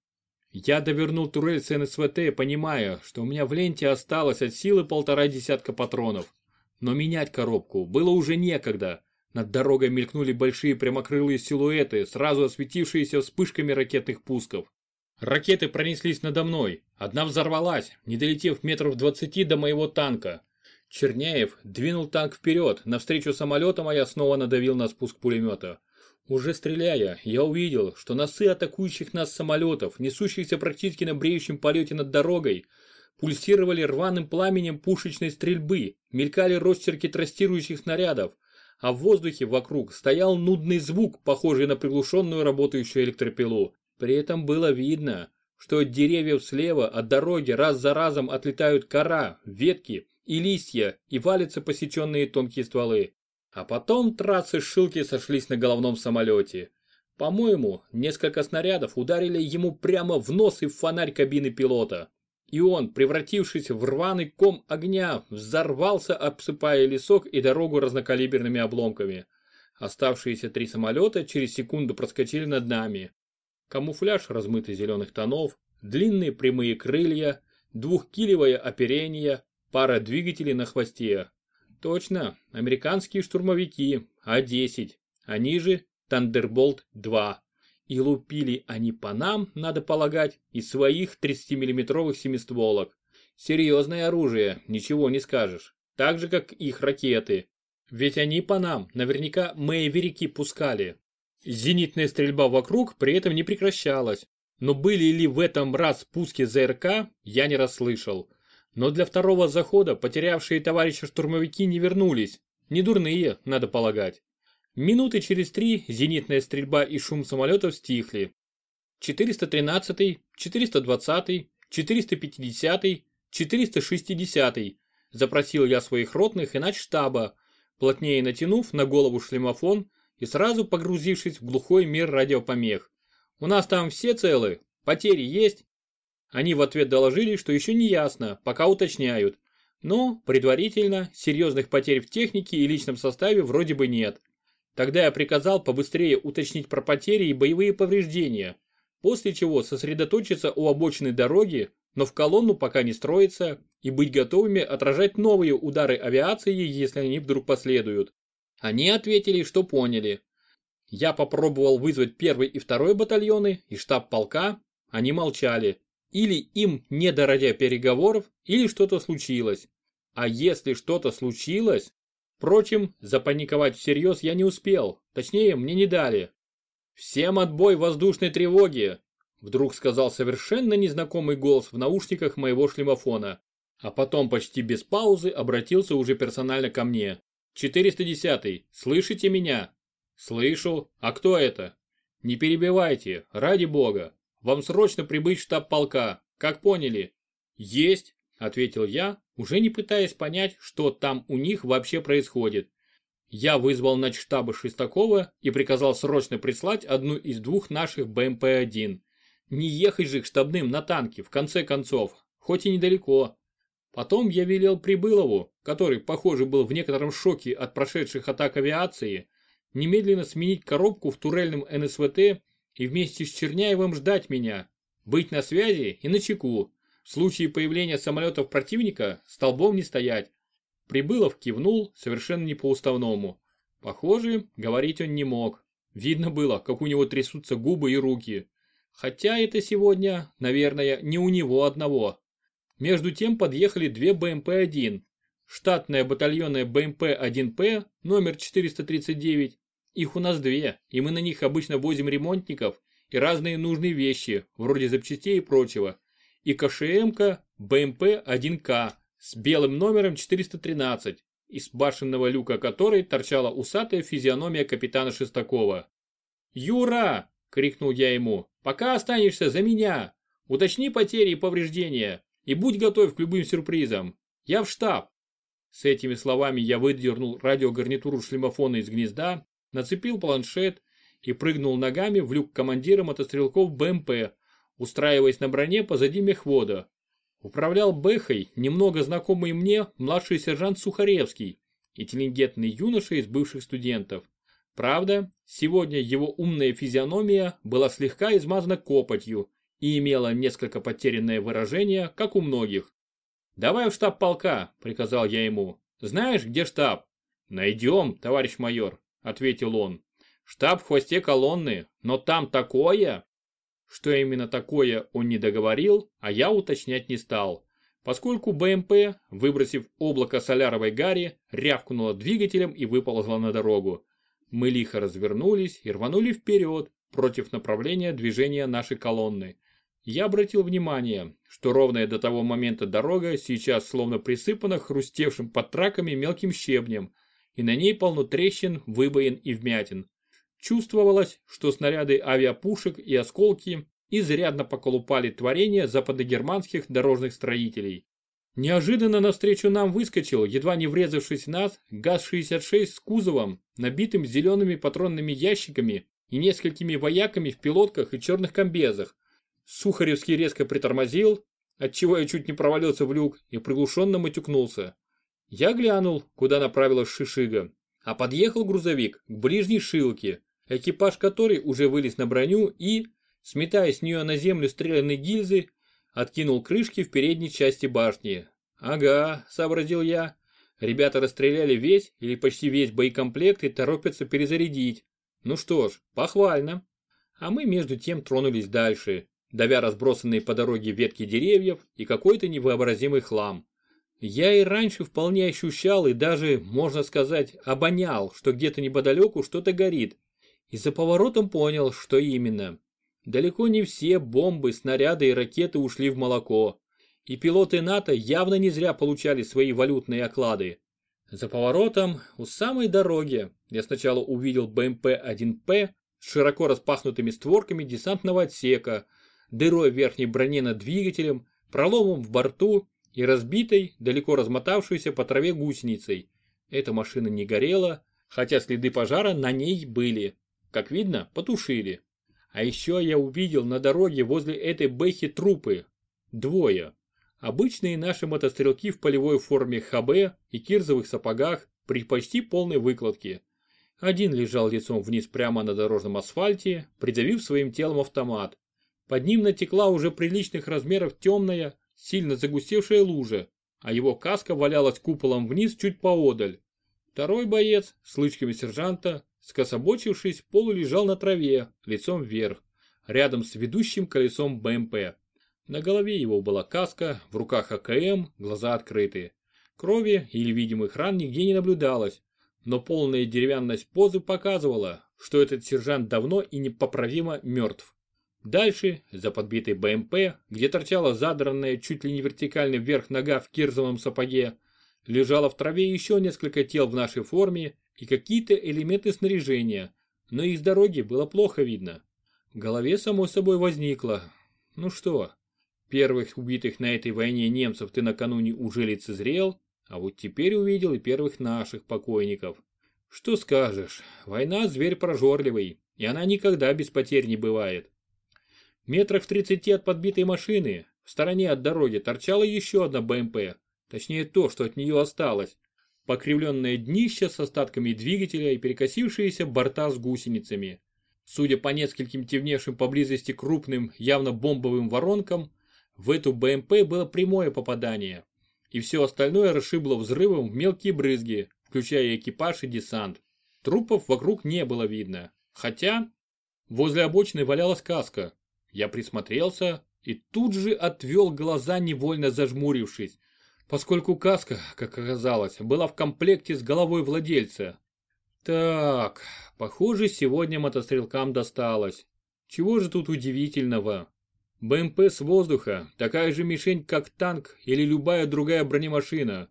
Я довернул турель с НСВТ, понимая, что у меня в ленте осталось от силы полтора десятка патронов. Но менять коробку было уже некогда. Над дорогой мелькнули большие прямокрылые силуэты, сразу осветившиеся вспышками ракетных пусков. Ракеты пронеслись надо мной. Одна взорвалась, не долетев метров двадцати до моего танка. Черняев двинул танк вперед, навстречу самолетам, а я снова надавил на спуск пулемета. Уже стреляя, я увидел, что носы атакующих нас самолетов, несущихся практически на бреющем полете над дорогой, пульсировали рваным пламенем пушечной стрельбы, мелькали росчерки трассирующих снарядов, а в воздухе вокруг стоял нудный звук, похожий на приглушенную работающую электропилу. При этом было видно, что от деревьев слева от дороги раз за разом отлетают кора, ветки и листья и валятся посеченные тонкие стволы. А потом трассы Шилки сошлись на головном самолете. По-моему, несколько снарядов ударили ему прямо в нос и в фонарь кабины пилота. И он, превратившись в рваный ком огня, взорвался, обсыпая лесок и дорогу разнокалиберными обломками. Оставшиеся три самолета через секунду проскочили над нами. Камуфляж размытый зеленых тонов, длинные прямые крылья, двухкилевое оперение, пара двигателей на хвосте. Точно, американские штурмовики, А-10, они же Тандерболт-2. И лупили они по нам, надо полагать, из своих 30-миллиметровых семистволок. Серьезное оружие, ничего не скажешь. Так же, как их ракеты. Ведь они по нам наверняка мэйверики пускали. Зенитная стрельба вокруг при этом не прекращалась. Но были ли в этом раз пуски ЗРК, я не расслышал. Но для второго захода потерявшие товарища штурмовики не вернулись. Не дурные, надо полагать. Минуты через три зенитная стрельба и шум самолетов стихли. 413, 420, 450, 460 запросил я своих ротных и штаба, плотнее натянув на голову шлемофон и сразу погрузившись в глухой мир радиопомех. У нас там все целы, потери есть? Они в ответ доложили, что еще не ясно, пока уточняют. Но, предварительно, серьезных потерь в технике и личном составе вроде бы нет. Тогда я приказал побыстрее уточнить про потери и боевые повреждения, после чего сосредоточиться у обочины дороги, но в колонну пока не строиться, и быть готовыми отражать новые удары авиации, если они вдруг последуют. Они ответили, что поняли. Я попробовал вызвать первый и второй батальоны и штаб полка, они молчали. Или им не до радио переговоров, или что-то случилось. А если что-то случилось... Впрочем, запаниковать всерьез я не успел, точнее, мне не дали. «Всем отбой воздушной тревоги!» Вдруг сказал совершенно незнакомый голос в наушниках моего шлемофона. А потом почти без паузы обратился уже персонально ко мне. «410-й, слышите меня?» «Слышу. А кто это?» «Не перебивайте, ради бога. Вам срочно прибыть в штаб полка. Как поняли? Есть, ответил я, уже не пытаясь понять, что там у них вообще происходит. Я вызвал на штаба Шестакова и приказал срочно прислать одну из двух наших БМП-1. Не ехать же к штабным на танке, в конце концов, хоть и недалеко. Потом я велел Прибылову, который, похоже, был в некотором шоке от прошедших атак авиации, немедленно сменить коробку в турельном НСВТ и вместе с Черняевым ждать меня, быть на связи и на чеку. В случае появления самолетов противника столбом не стоять. Прибылов кивнул совершенно не по-уставному. Похоже, говорить он не мог. Видно было, как у него трясутся губы и руки. Хотя это сегодня, наверное, не у него одного. Между тем подъехали две БМП-1. Штатная батальонная БМП-1П номер 439. Их у нас две, и мы на них обычно возим ремонтников и разные нужные вещи, вроде запчастей и прочего. И КШМ-ка БМП-1К с белым номером 413, из башенного люка которой торчала усатая физиономия капитана Шестакова. «Юра!» – крикнул я ему. «Пока останешься за меня! Уточни потери и повреждения, и будь готов к любым сюрпризам. Я в штаб!» С этими словами я выдернул радиогарнитуру шлемофона из гнезда, нацепил планшет и прыгнул ногами в люк командира мотострелков БМП, устраиваясь на броне позади мехвода. Управлял Бэхой немного знакомый мне младший сержант Сухаревский, интеллигентный юноша из бывших студентов. Правда, сегодня его умная физиономия была слегка измазана копотью и имела несколько потерянное выражение, как у многих. «Давай в штаб полка», — приказал я ему. «Знаешь, где штаб?» «Найдем, товарищ майор», — ответил он. «Штаб в хвосте колонны, но там такое!» Что именно такое он не договорил, а я уточнять не стал, поскольку БМП, выбросив облако соляровой гари, рявкнула двигателем и выползла на дорогу. Мы лихо развернулись и рванули вперед, против направления движения нашей колонны. Я обратил внимание, что ровная до того момента дорога сейчас словно присыпана хрустевшим под траками мелким щебнем, и на ней полно трещин, выбоин и вмятин. Чувствовалось, что снаряды авиапушек и осколки изрядно поколупали творение западногерманских дорожных строителей. Неожиданно навстречу нам выскочил, едва не врезавшись в нас, ГАЗ-66 с кузовом, набитым зелеными патронными ящиками и несколькими вояками в пилотках и черных комбезах. Сухаревский резко притормозил, отчего я чуть не провалился в люк и приглушенно матюкнулся. Я глянул, куда направилась шишига, а подъехал грузовик к ближней шилке, экипаж которой уже вылез на броню и, сметая с нее на землю стрелянные гильзы, откинул крышки в передней части башни. «Ага», — сообразил я. Ребята расстреляли весь или почти весь боекомплект и торопятся перезарядить. Ну что ж, похвально. А мы между тем тронулись дальше, давя разбросанные по дороге ветки деревьев и какой-то невообразимый хлам. Я и раньше вполне ощущал и даже, можно сказать, обонял, что где-то неподалеку что-то горит, и за поворотом понял, что именно. Далеко не все бомбы, снаряды и ракеты ушли в молоко, и пилоты НАТО явно не зря получали свои валютные оклады. За поворотом, у самой дороги, я сначала увидел БМП-1П с широко распахнутыми створками десантного отсека, дырой верхней броне над двигателем, проломом в борту и разбитой, далеко размотавшейся по траве гусеницей. Эта машина не горела, хотя следы пожара на ней были. Как видно, потушили. А еще я увидел на дороге возле этой бэхи трупы. Двое. Обычные наши мотострелки в полевой форме ХБ и кирзовых сапогах при почти полной выкладке. Один лежал лицом вниз прямо на дорожном асфальте, придавив своим телом автомат. Под ним натекла уже приличных размеров темная, сильно загустевшая лужа, а его каска валялась куполом вниз чуть поодаль. Второй боец с лычками сержанта скособочившись, полу лежал на траве, лицом вверх, рядом с ведущим колесом БМП. На голове его была каска, в руках АКМ, глаза открыты. Крови или видимых ран нигде не наблюдалось, но полная деревянность позы показывала, что этот сержант давно и непоправимо мертв. Дальше, за подбитой БМП, где торчала задранная чуть ли не вертикально вверх нога в кирзовом сапоге, лежало в траве еще несколько тел в нашей форме и какие-то элементы снаряжения, но их с дороги было плохо видно. В голове само собой возникло. Ну что, первых убитых на этой войне немцев ты накануне уже лицезрел, а вот теперь увидел и первых наших покойников. Что скажешь, война зверь прожорливый, и она никогда без потерь не бывает. Метрах в тридцати от подбитой машины, в стороне от дороги, торчала еще одна БМП, точнее то, что от нее осталось покривленное днище с остатками двигателя и перекосившиеся борта с гусеницами. Судя по нескольким темневшим поблизости крупным, явно бомбовым воронкам, в эту БМП было прямое попадание. и все остальное расшибло взрывом в мелкие брызги, включая экипаж и десант. Трупов вокруг не было видно, хотя возле обочины валялась каска. Я присмотрелся и тут же отвел глаза, невольно зажмурившись, поскольку каска, как оказалось, была в комплекте с головой владельца. Так, похоже, сегодня мотострелкам досталось. Чего же тут удивительного? БМП с воздуха – такая же мишень, как танк или любая другая бронемашина.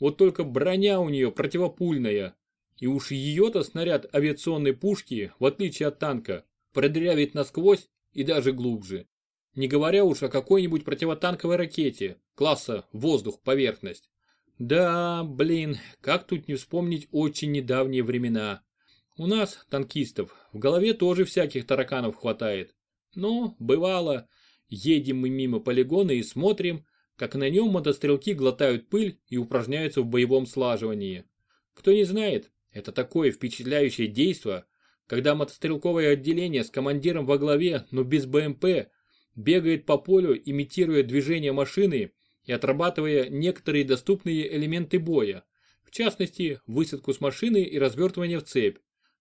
Вот только броня у нее противопульная. И уж ее-то снаряд авиационной пушки, в отличие от танка, продырявит насквозь и даже глубже. Не говоря уж о какой-нибудь противотанковой ракете, класса воздух-поверхность. Да, блин, как тут не вспомнить очень недавние времена. У нас, танкистов, в голове тоже всяких тараканов хватает. Но, бывало, едем мы мимо полигона и смотрим, как на нем мотострелки глотают пыль и упражняются в боевом слаживании. Кто не знает, это такое впечатляющее действо, когда мотострелковое отделение с командиром во главе, но без БМП, бегает по полю, имитируя движение машины и отрабатывая некоторые доступные элементы боя, в частности, высадку с машины и развертывание в цепь.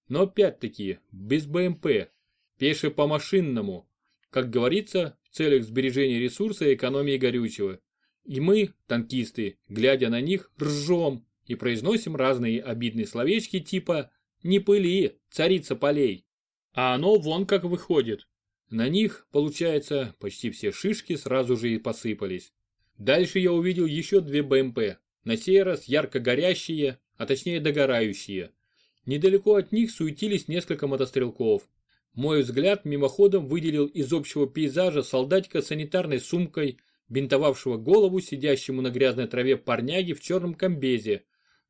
Но опять-таки, без БМП, пеше по машинному, как говорится, в целях сбережения ресурса и экономии горючего. И мы, танкисты, глядя на них, ржем и произносим разные обидные словечки типа «не пыли, царица полей». А оно вон как выходит. На них, получается, почти все шишки сразу же и посыпались. Дальше я увидел еще две БМП, на сей раз ярко горящие, а точнее догорающие. Недалеко от них суетились несколько мотострелков. Мой взгляд мимоходом выделил из общего пейзажа солдатика с санитарной сумкой, бинтовавшего голову сидящему на грязной траве парняги в черном комбезе,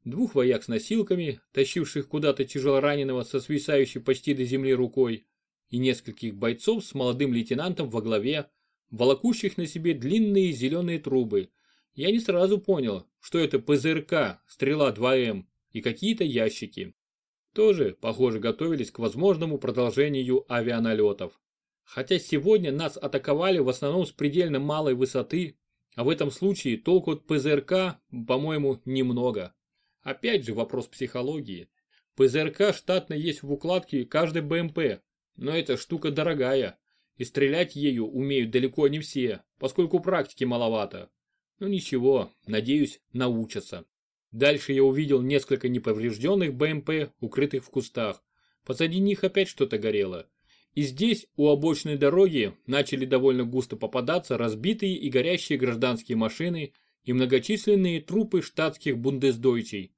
двух вояк с носилками, тащивших куда-то тяжелораненого со свисающей почти до земли рукой, и нескольких бойцов с молодым лейтенантом во главе, волокущих на себе длинные зеленые трубы. Я не сразу понял, что это ПЗРК, стрела 2М и какие-то ящики. Тоже, похоже, готовились к возможному продолжению авианалетов. Хотя сегодня нас атаковали в основном с предельно малой высоты, а в этом случае толку от ПЗРК, по-моему, немного. Опять же вопрос психологии. ПЗРК штатно есть в укладке каждой БМП, но эта штука дорогая, и стрелять ею умеют далеко не все, поскольку практики маловато. Ну ничего, надеюсь, научатся. Дальше я увидел несколько неповрежденных БМП, укрытых в кустах. Позади них опять что-то горело. И здесь, у обочной дороги, начали довольно густо попадаться разбитые и горящие гражданские машины и многочисленные трупы штатских бундесдойчей.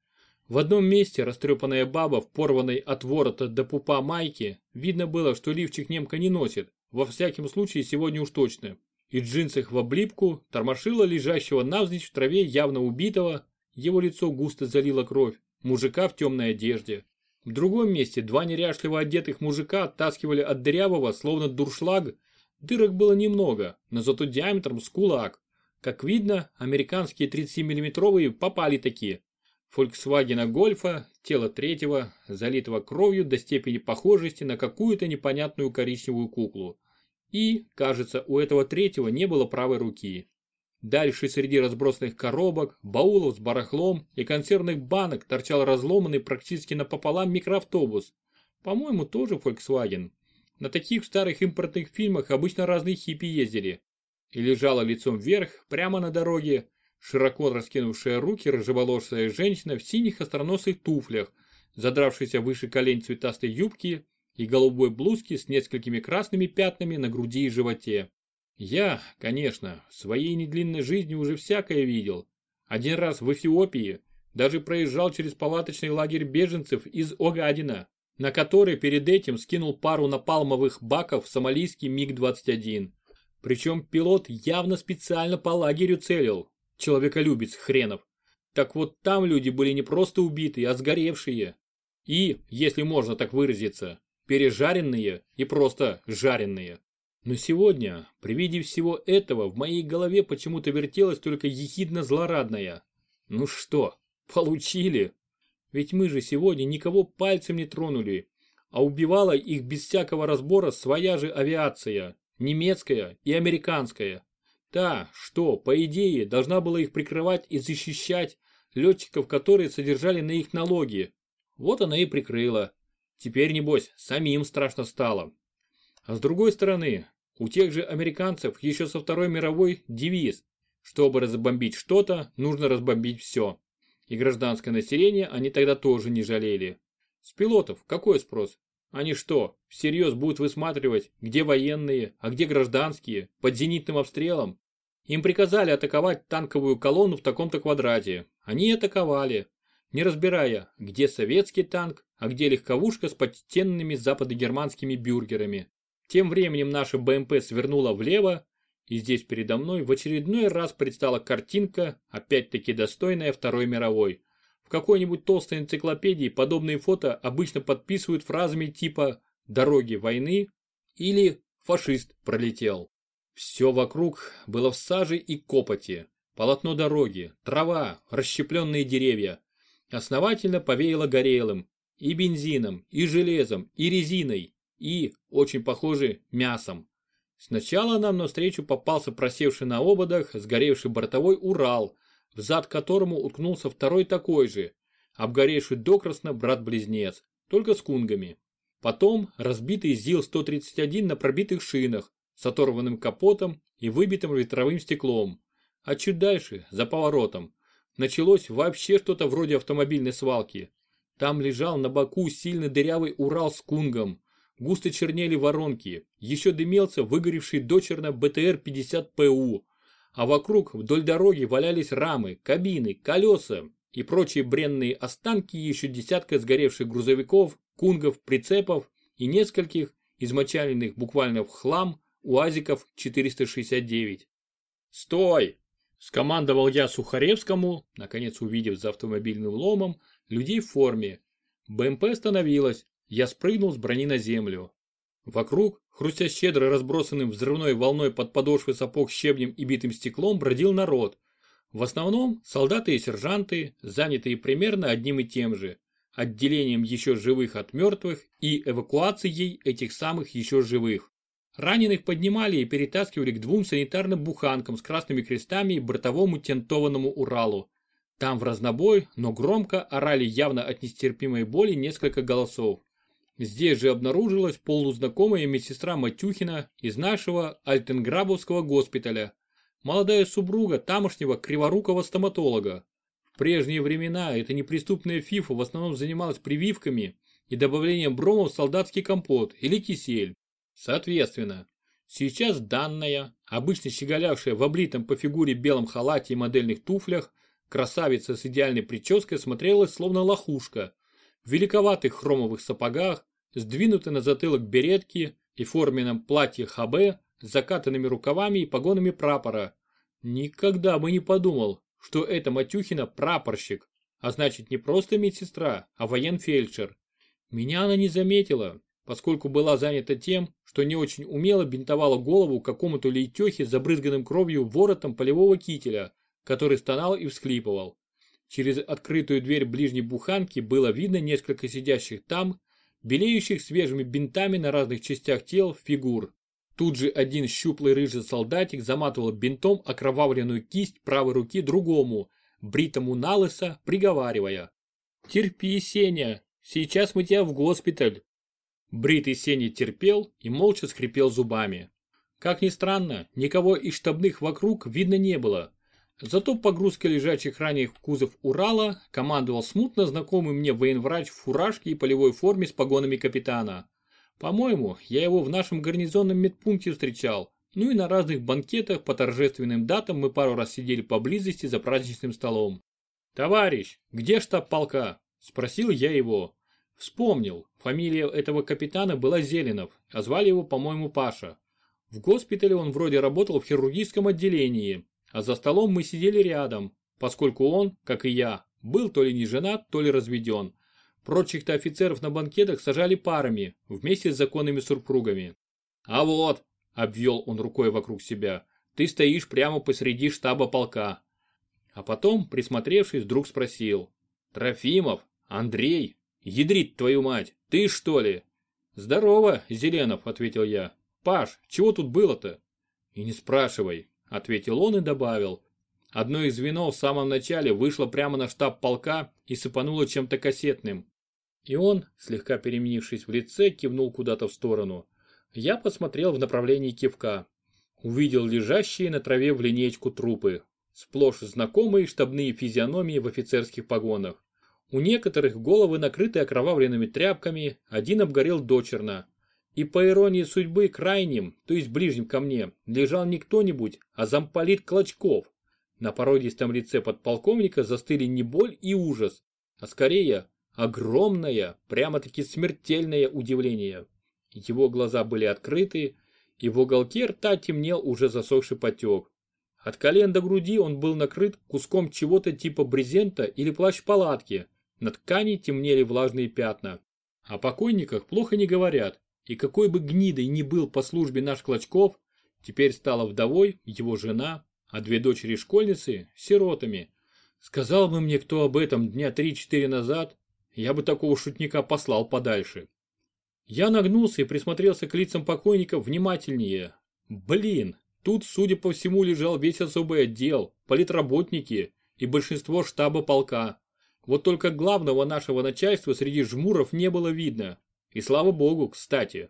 В одном месте растрепанная баба в порванной от ворота до пупа майке, видно было, что лифчик немка не носит, во всяком случае сегодня уж точно. И джинсах в облипку тормошила лежащего навзничь в траве явно убитого, его лицо густо залило кровь, мужика в темной одежде. В другом месте два неряшливо одетых мужика оттаскивали от дырявого, словно дуршлаг. Дырок было немного, но зато диаметром с кулак. Как видно, американские 30-миллиметровые попали такие. Фольксвагена Гольфа, тело третьего, залитого кровью до степени похожести на какую-то непонятную коричневую куклу. И, кажется, у этого третьего не было правой руки. Дальше среди разбросанных коробок, баулов с барахлом и консервных банок торчал разломанный практически напополам микроавтобус. По-моему, тоже Volkswagen. На таких старых импортных фильмах обычно разные хиппи ездили. И лежала лицом вверх, прямо на дороге, широко раскинувшая руки рыжеволосая женщина в синих остроносых туфлях, задравшейся выше колен цветастой юбки и голубой блузки с несколькими красными пятнами на груди и животе. Я, конечно, в своей недлинной жизни уже всякое видел. Один раз в Эфиопии даже проезжал через палаточный лагерь беженцев из Огадина, на который перед этим скинул пару напалмовых баков сомалийский МиГ-21. Причем пилот явно специально по лагерю целил, человеколюбец хренов. Так вот там люди были не просто убитые, а сгоревшие. И, если можно так выразиться, пережаренные и просто жареные. Но сегодня, при виде всего этого, в моей голове почему-то вертелась только ехидно-злорадная. Ну что, получили? Ведь мы же сегодня никого пальцем не тронули, а убивала их без всякого разбора своя же авиация, немецкая и американская. Та, что, по идее, должна была их прикрывать и защищать летчиков, которые содержали на их налоги. Вот она и прикрыла. Теперь, небось, самим страшно стало. А с другой стороны, у тех же американцев еще со Второй мировой девиз «Чтобы разбомбить что-то, нужно разбомбить все». И гражданское население они тогда тоже не жалели. С пилотов какой спрос? Они что, всерьез будут высматривать, где военные, а где гражданские, под зенитным обстрелом? Им приказали атаковать танковую колонну в таком-то квадрате. Они атаковали, не разбирая, где советский танк, а где легковушка с почтенными западогерманскими бюргерами. Тем временем наша БМП свернула влево, и здесь передо мной в очередной раз предстала картинка, опять-таки достойная Второй мировой. В какой-нибудь толстой энциклопедии подобные фото обычно подписывают фразами типа «дороги войны» или «фашист пролетел». Все вокруг было в саже и копоти. Полотно дороги, трава, расщепленные деревья. Основательно повеяло горелым. И бензином, и железом, и резиной, и, очень похоже, мясом. Сначала нам навстречу попался просевший на ободах сгоревший бортовой Урал, в зад которому уткнулся второй такой же, обгоревший докрасно брат-близнец, только с кунгами. Потом разбитый ЗИЛ-131 на пробитых шинах, с оторванным капотом и выбитым ветровым стеклом. А чуть дальше, за поворотом, началось вообще что-то вроде автомобильной свалки. Там лежал на боку сильно дырявый Урал с кунгом. Густо чернели воронки, еще дымелся выгоревший дочерно БТР-50ПУ, а вокруг вдоль дороги валялись рамы, кабины, колеса и прочие бренные останки еще десятка сгоревших грузовиков, кунгов, прицепов и нескольких, измочаленных буквально в хлам, УАЗиков 469. «Стой!» – скомандовал я Сухаревскому, наконец увидев за автомобильным ломом людей в форме. БМП остановилась, я спрыгнул с брони на землю. Вокруг, хрустя щедро разбросанным взрывной волной под подошвы сапог щебнем и битым стеклом, бродил народ. В основном солдаты и сержанты, занятые примерно одним и тем же – отделением еще живых от мертвых и эвакуацией этих самых еще живых. Раненых поднимали и перетаскивали к двум санитарным буханкам с красными крестами и бортовому тентованному Уралу. Там в разнобой, но громко орали явно от нестерпимой боли несколько голосов. Здесь же обнаружилась полузнакомая медсестра Матюхина из нашего Альтенграбовского госпиталя, молодая супруга тамошнего криворукого стоматолога. Прежние времена эта неприступная фифа в основном занималась прививками и добавлением брома в солдатский компот или кисель. Соответственно, сейчас данная, обычно щеголявшая в облитом по фигуре белом халате и модельных туфлях, красавица с идеальной прической смотрелась словно лохушка, в великоватых хромовых сапогах, сдвинуты на затылок беретки и форменном платье ХБ с закатанными рукавами и погонами прапора. Никогда бы не подумал, что эта Матюхина прапорщик, а значит не просто медсестра, а военфельдшер. Меня она не заметила, поскольку была занята тем, что не очень умело бинтовала голову какому-то лейтехе забрызганным кровью воротом полевого кителя, который стонал и всхлипывал. Через открытую дверь ближней буханки было видно несколько сидящих там белеющих свежими бинтами на разных частях тел фигур. Тут же один щуплый рыжий солдатик заматывал бинтом окровавленную кисть правой руки другому, бритому на лысо, приговаривая. «Терпи, Сеня, сейчас мы тебя в госпиталь». Бритый Сеня терпел и молча скрипел зубами. Как ни странно, никого из штабных вокруг видно не было. Зато погрузкой лежачих раненых в кузов Урала командовал смутно знакомый мне военврач в фуражке и полевой форме с погонами капитана. По-моему, я его в нашем гарнизонном медпункте встречал, ну и на разных банкетах по торжественным датам мы пару раз сидели поблизости за праздничным столом. «Товарищ, где штаб полка?» – спросил я его. Вспомнил, фамилия этого капитана была Зеленов, а звали его, по-моему, Паша. В госпитале он вроде работал в хирургическом отделении, а за столом мы сидели рядом, поскольку он, как и я, был то ли не женат, то ли разведен. Прочих-то офицеров на банкетах сажали парами, вместе с законными супругами. А вот, обвел он рукой вокруг себя, ты стоишь прямо посреди штаба полка. А потом, присмотревшись, вдруг спросил. Трофимов, Андрей, ядрит твою мать, ты что ли? Здорово, Зеленов, ответил я. Паш, чего тут было-то? И не спрашивай, ответил он и добавил. Одно из звено в самом начале вышло прямо на штаб полка и сыпануло чем-то кассетным. И он, слегка переменившись в лице, кивнул куда-то в сторону. Я посмотрел в направлении кивка. Увидел лежащие на траве в линейку трупы. Сплошь знакомые штабные физиономии в офицерских погонах. У некоторых головы накрыты окровавленными тряпками, один обгорел дочерно. И по иронии судьбы крайним, то есть ближним ко мне, лежал не кто-нибудь, а замполит Клочков. На породистом лице подполковника застыли не боль и ужас, а скорее огромное, прямо-таки смертельное удивление. Его глаза были открыты, и в уголке рта темнел уже засохший потек. От колен до груди он был накрыт куском чего-то типа брезента или плащ-палатки. На ткани темнели влажные пятна. О покойниках плохо не говорят, и какой бы гнидой ни был по службе наш Клочков, теперь стала вдовой его жена, а две дочери-школьницы – сиротами. Сказал бы мне кто об этом дня три-четыре назад, я бы такого шутника послал подальше. Я нагнулся и присмотрелся к лицам покойников внимательнее. Блин, тут, судя по всему, лежал весь особый отдел, политработники и большинство штаба полка. Вот только главного нашего начальства среди жмуров не было видно. И слава богу, кстати.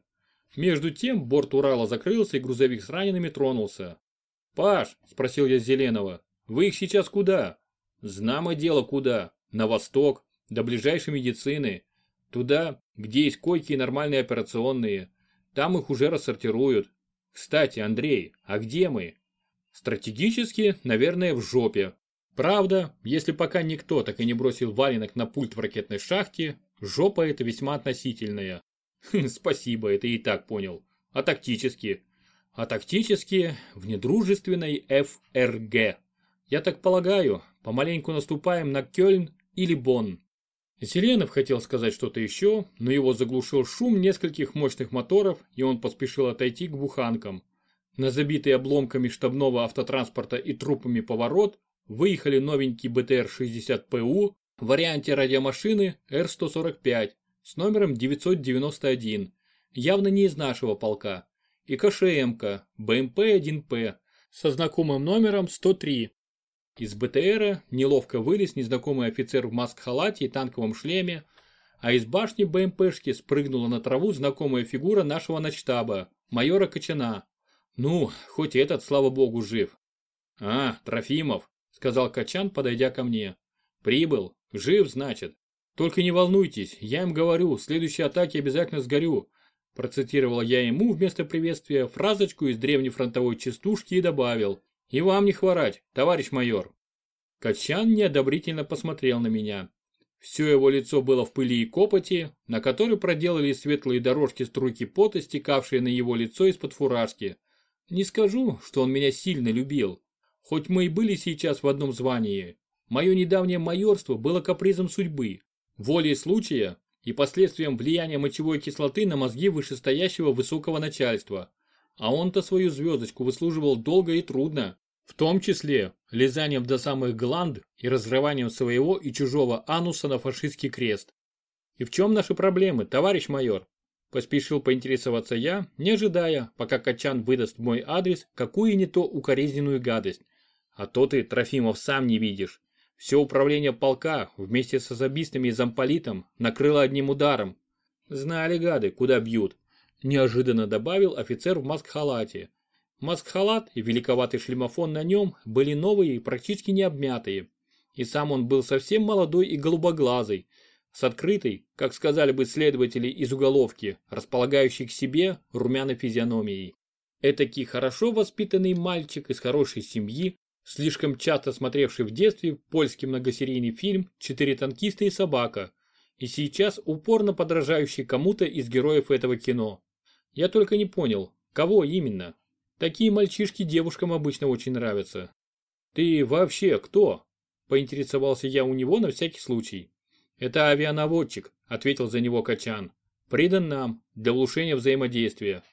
Между тем борт Урала закрылся и грузовик с ранеными тронулся. «Паш», – спросил я Зеленого, – «вы их сейчас куда?» «Знамо дело куда. На восток, до ближайшей медицины. Туда, где есть койки и нормальные операционные. Там их уже рассортируют. Кстати, Андрей, а где мы? Стратегически, наверное, в жопе. Правда, если пока никто так и не бросил валенок на пульт в ракетной шахте, жопа это весьма относительная. Спасибо, это и так понял. А тактически? А тактически в недружественной ФРГ. Я так полагаю, помаленьку наступаем на Кёльн или Бонн. Зеленов хотел сказать что-то еще, но его заглушил шум нескольких мощных моторов, и он поспешил отойти к буханкам. На забитый обломками штабного автотранспорта и трупами поворот выехали новенький БТР-60ПУ в варианте радиомашины Р-145 с номером 991, явно не из нашего полка, и КШМ-ка БМП-1П со знакомым номером 103 из БТРа неловко вылез незнакомый офицер в маск-халате и танковом шлеме, а из башни БМПшки спрыгнула на траву знакомая фигура нашего начтаба, майора Кочана. Ну, хоть этот, слава богу, жив. А, Трофимов, сказал Качан, подойдя ко мне. Прибыл, жив, значит. Только не волнуйтесь, я им говорю, в следующей атаке обязательно сгорю. Процитировал я ему вместо приветствия фразочку из древней фронтовой частушки и добавил. И вам не хворать, товарищ майор. Качан неодобрительно посмотрел на меня. Все его лицо было в пыли и копоти, на которой проделали светлые дорожки струйки пота, стекавшие на его лицо из-под фуражки. Не скажу, что он меня сильно любил. Хоть мы и были сейчас в одном звании, мое недавнее майорство было капризом судьбы, волей случая и последствием влияния мочевой кислоты на мозги вышестоящего высокого начальства. А он-то свою звездочку выслуживал долго и трудно. В том числе лизанием до самых гланд и разрыванием своего и чужого ануса на фашистский крест. И в чем наши проблемы, товарищ майор? Поспешил поинтересоваться я, не ожидая, пока Качан выдаст в мой адрес какую не то укоризненную гадость. А то ты, Трофимов, сам не видишь. Все управление полка вместе с особистами и замполитом накрыло одним ударом. Знали гады, куда бьют неожиданно добавил офицер в маск-халате. Маск-халат и великоватый шлемофон на нем были новые и практически не обмятые. И сам он был совсем молодой и голубоглазый, с открытой, как сказали бы следователи из уголовки, располагающей к себе румяной физиономией. Этакий хорошо воспитанный мальчик из хорошей семьи, слишком часто смотревший в детстве польский многосерийный фильм «Четыре танкиста и собака», и сейчас упорно подражающий кому-то из героев этого кино. Я только не понял, кого именно. Такие мальчишки девушкам обычно очень нравятся. Ты вообще кто? Поинтересовался я у него на всякий случай. Это авианаводчик, ответил за него Качан. Придан нам, для улучшения взаимодействия.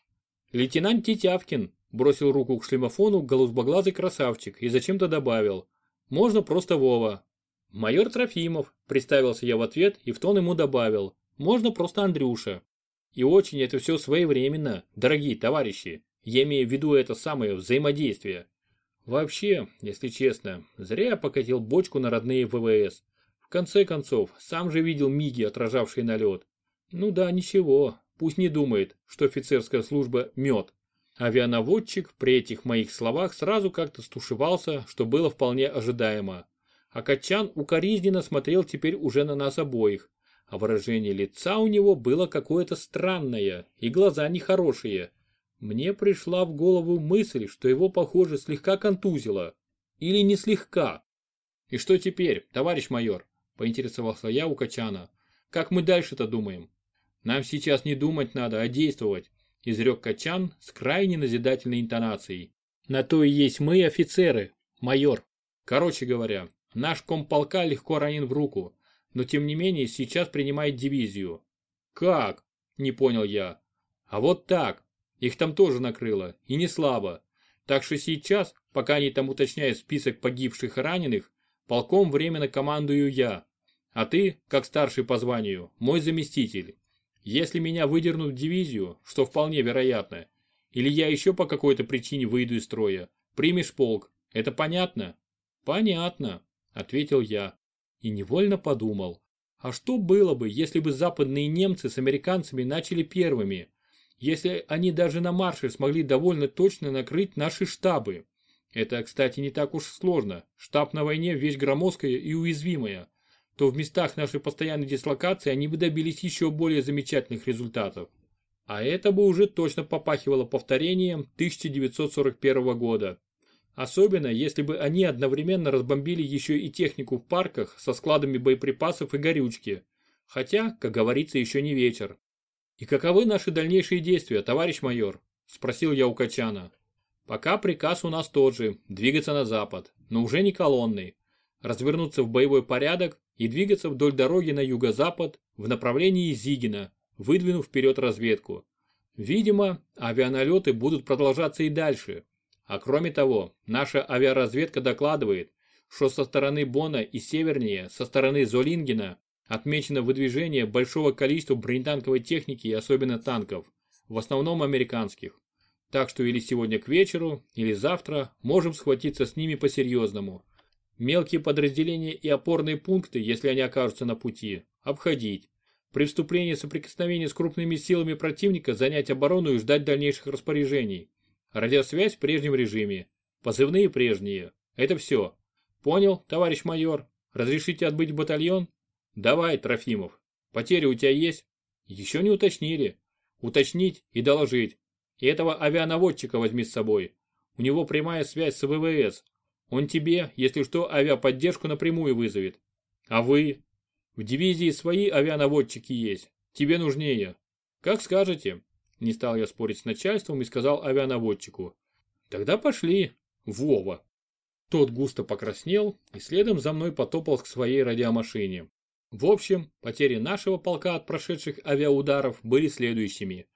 Лейтенант Тетявкин бросил руку к шлемофону голубоглазый красавчик и зачем-то добавил. Можно просто Вова. Майор Трофимов, представился я в ответ и в тон ему добавил. Можно просто Андрюша. И очень это все своевременно, дорогие товарищи. Я имею в виду это самое взаимодействие. Вообще, если честно, зря я покатил бочку на родные ВВС. В конце концов, сам же видел миги, отражавшие налет. Ну да, ничего, пусть не думает, что офицерская служба мед. Авианаводчик при этих моих словах сразу как-то стушевался, что было вполне ожидаемо. А Качан укоризненно смотрел теперь уже на нас обоих, а выражение лица у него было какое-то странное и глаза нехорошие. Мне пришла в голову мысль, что его, похоже, слегка контузило. Или не слегка. «И что теперь, товарищ майор?» – поинтересовался я у Качана. «Как мы дальше-то думаем?» «Нам сейчас не думать надо, а действовать», – изрек Качан с крайне назидательной интонацией. «На то и есть мы, офицеры, майор. Короче говоря, наш комполка легко ранен в руку, но тем не менее сейчас принимает дивизию». «Как?» – не понял я. «А вот так. Их там тоже накрыло, и не слабо. Так что сейчас, пока они там уточняют список погибших и раненых, полком временно командую я. А ты, как старший по званию, мой заместитель. Если меня выдернут в дивизию, что вполне вероятно, или я еще по какой-то причине выйду из строя, примешь полк. Это понятно? Понятно, ответил я. И невольно подумал, а что было бы, если бы западные немцы с американцами начали первыми? если они даже на марше смогли довольно точно накрыть наши штабы. Это, кстати, не так уж сложно. Штаб на войне вещь громоздкая и уязвимая. То в местах нашей постоянной дислокации они бы добились еще более замечательных результатов. А это бы уже точно попахивало повторением 1941 года. Особенно, если бы они одновременно разбомбили еще и технику в парках со складами боеприпасов и горючки. Хотя, как говорится, еще не вечер. «И каковы наши дальнейшие действия, товарищ майор?» – спросил я у Качана. «Пока приказ у нас тот же – двигаться на запад, но уже не колонной. Развернуться в боевой порядок и двигаться вдоль дороги на юго-запад в направлении Зигина, выдвинув вперед разведку. Видимо, авианалеты будут продолжаться и дальше. А кроме того, наша авиаразведка докладывает, что со стороны Бона и севернее, со стороны Золингена, Отмечено выдвижение большого количества бронетанковой техники и особенно танков, в основном американских. Так что или сегодня к вечеру, или завтра можем схватиться с ними по-серьезному. Мелкие подразделения и опорные пункты, если они окажутся на пути, обходить. При вступлении в соприкосновение с крупными силами противника занять оборону и ждать дальнейших распоряжений. Радиосвязь в прежнем режиме. Позывные прежние. Это все. Понял, товарищ майор? Разрешите отбыть батальон? Давай, Трофимов, потери у тебя есть? Еще не уточнили. Уточнить и доложить. И этого авианаводчика возьми с собой. У него прямая связь с ВВС. Он тебе, если что, авиаподдержку напрямую вызовет. А вы? В дивизии свои авианаводчики есть. Тебе нужнее. Как скажете. Не стал я спорить с начальством и сказал авианаводчику. Тогда пошли. Вова. Тот густо покраснел и следом за мной потопал к своей радиомашине. В общем, потери нашего полка от прошедших авиаударов были следующими.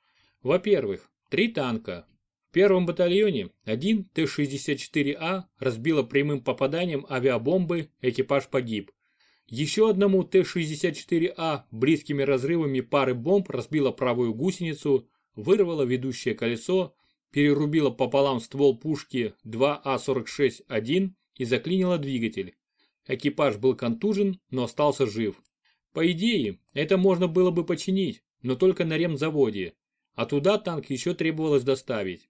Во-первых, три танка. В первом батальоне один Т-64А разбило прямым попаданием авиабомбы, экипаж погиб. Еще одному Т-64А близкими разрывами пары бомб разбило правую гусеницу, вырвало ведущее колесо, перерубило пополам ствол пушки 2А46-1 и заклинило двигатель. Экипаж был контужен, но остался жив. По идее, это можно было бы починить, но только на ремзаводе, а туда танк еще требовалось доставить.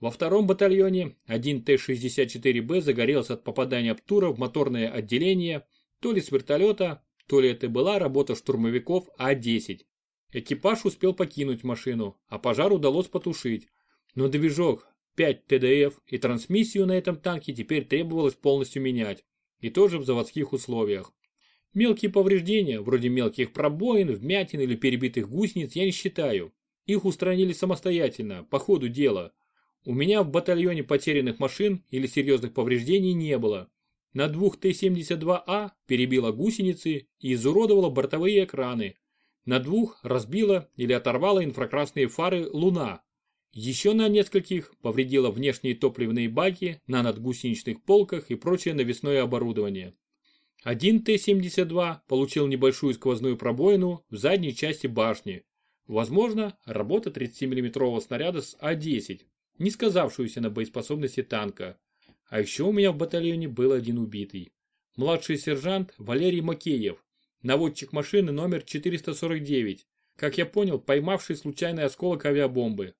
Во втором батальоне один Т-64Б загорелся от попадания Птура в моторное отделение, то ли с вертолета, то ли это была работа штурмовиков А-10. Экипаж успел покинуть машину, а пожар удалось потушить. Но движок, 5 ТДФ и трансмиссию на этом танке теперь требовалось полностью менять и тоже в заводских условиях. Мелкие повреждения, вроде мелких пробоин, вмятин или перебитых гусениц, я не считаю. Их устранили самостоятельно, по ходу дела. У меня в батальоне потерянных машин или серьезных повреждений не было. На двух Т-72А перебила гусеницы и изуродовала бортовые экраны. На двух разбила или оторвала инфракрасные фары «Луна». Еще на нескольких повредила внешние топливные баки на надгусеничных полках и прочее навесное оборудование. Один Т-72 получил небольшую сквозную пробоину в задней части башни. Возможно, работа 30 миллиметрового снаряда с А-10, не сказавшуюся на боеспособности танка. А еще у меня в батальоне был один убитый. Младший сержант Валерий Макеев, наводчик машины номер 449, как я понял, поймавший случайный осколок авиабомбы.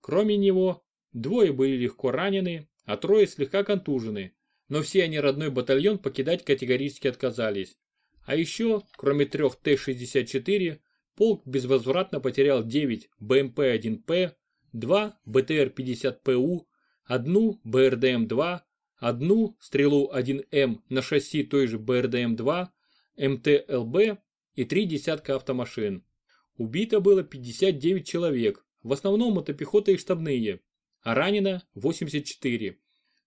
Кроме него, двое были легко ранены, а трое слегка контужены, но все они родной батальон покидать категорически отказались. А еще, кроме трех Т-64, полк безвозвратно потерял 9 БМП-1П, 2 БТР-50ПУ, одну БРДМ-2, одну стрелу-1М на шасси той же БРДМ-2, МТЛБ и три десятка автомашин. Убито было 59 человек, в основном мотопехота и штабные, а ранено 84.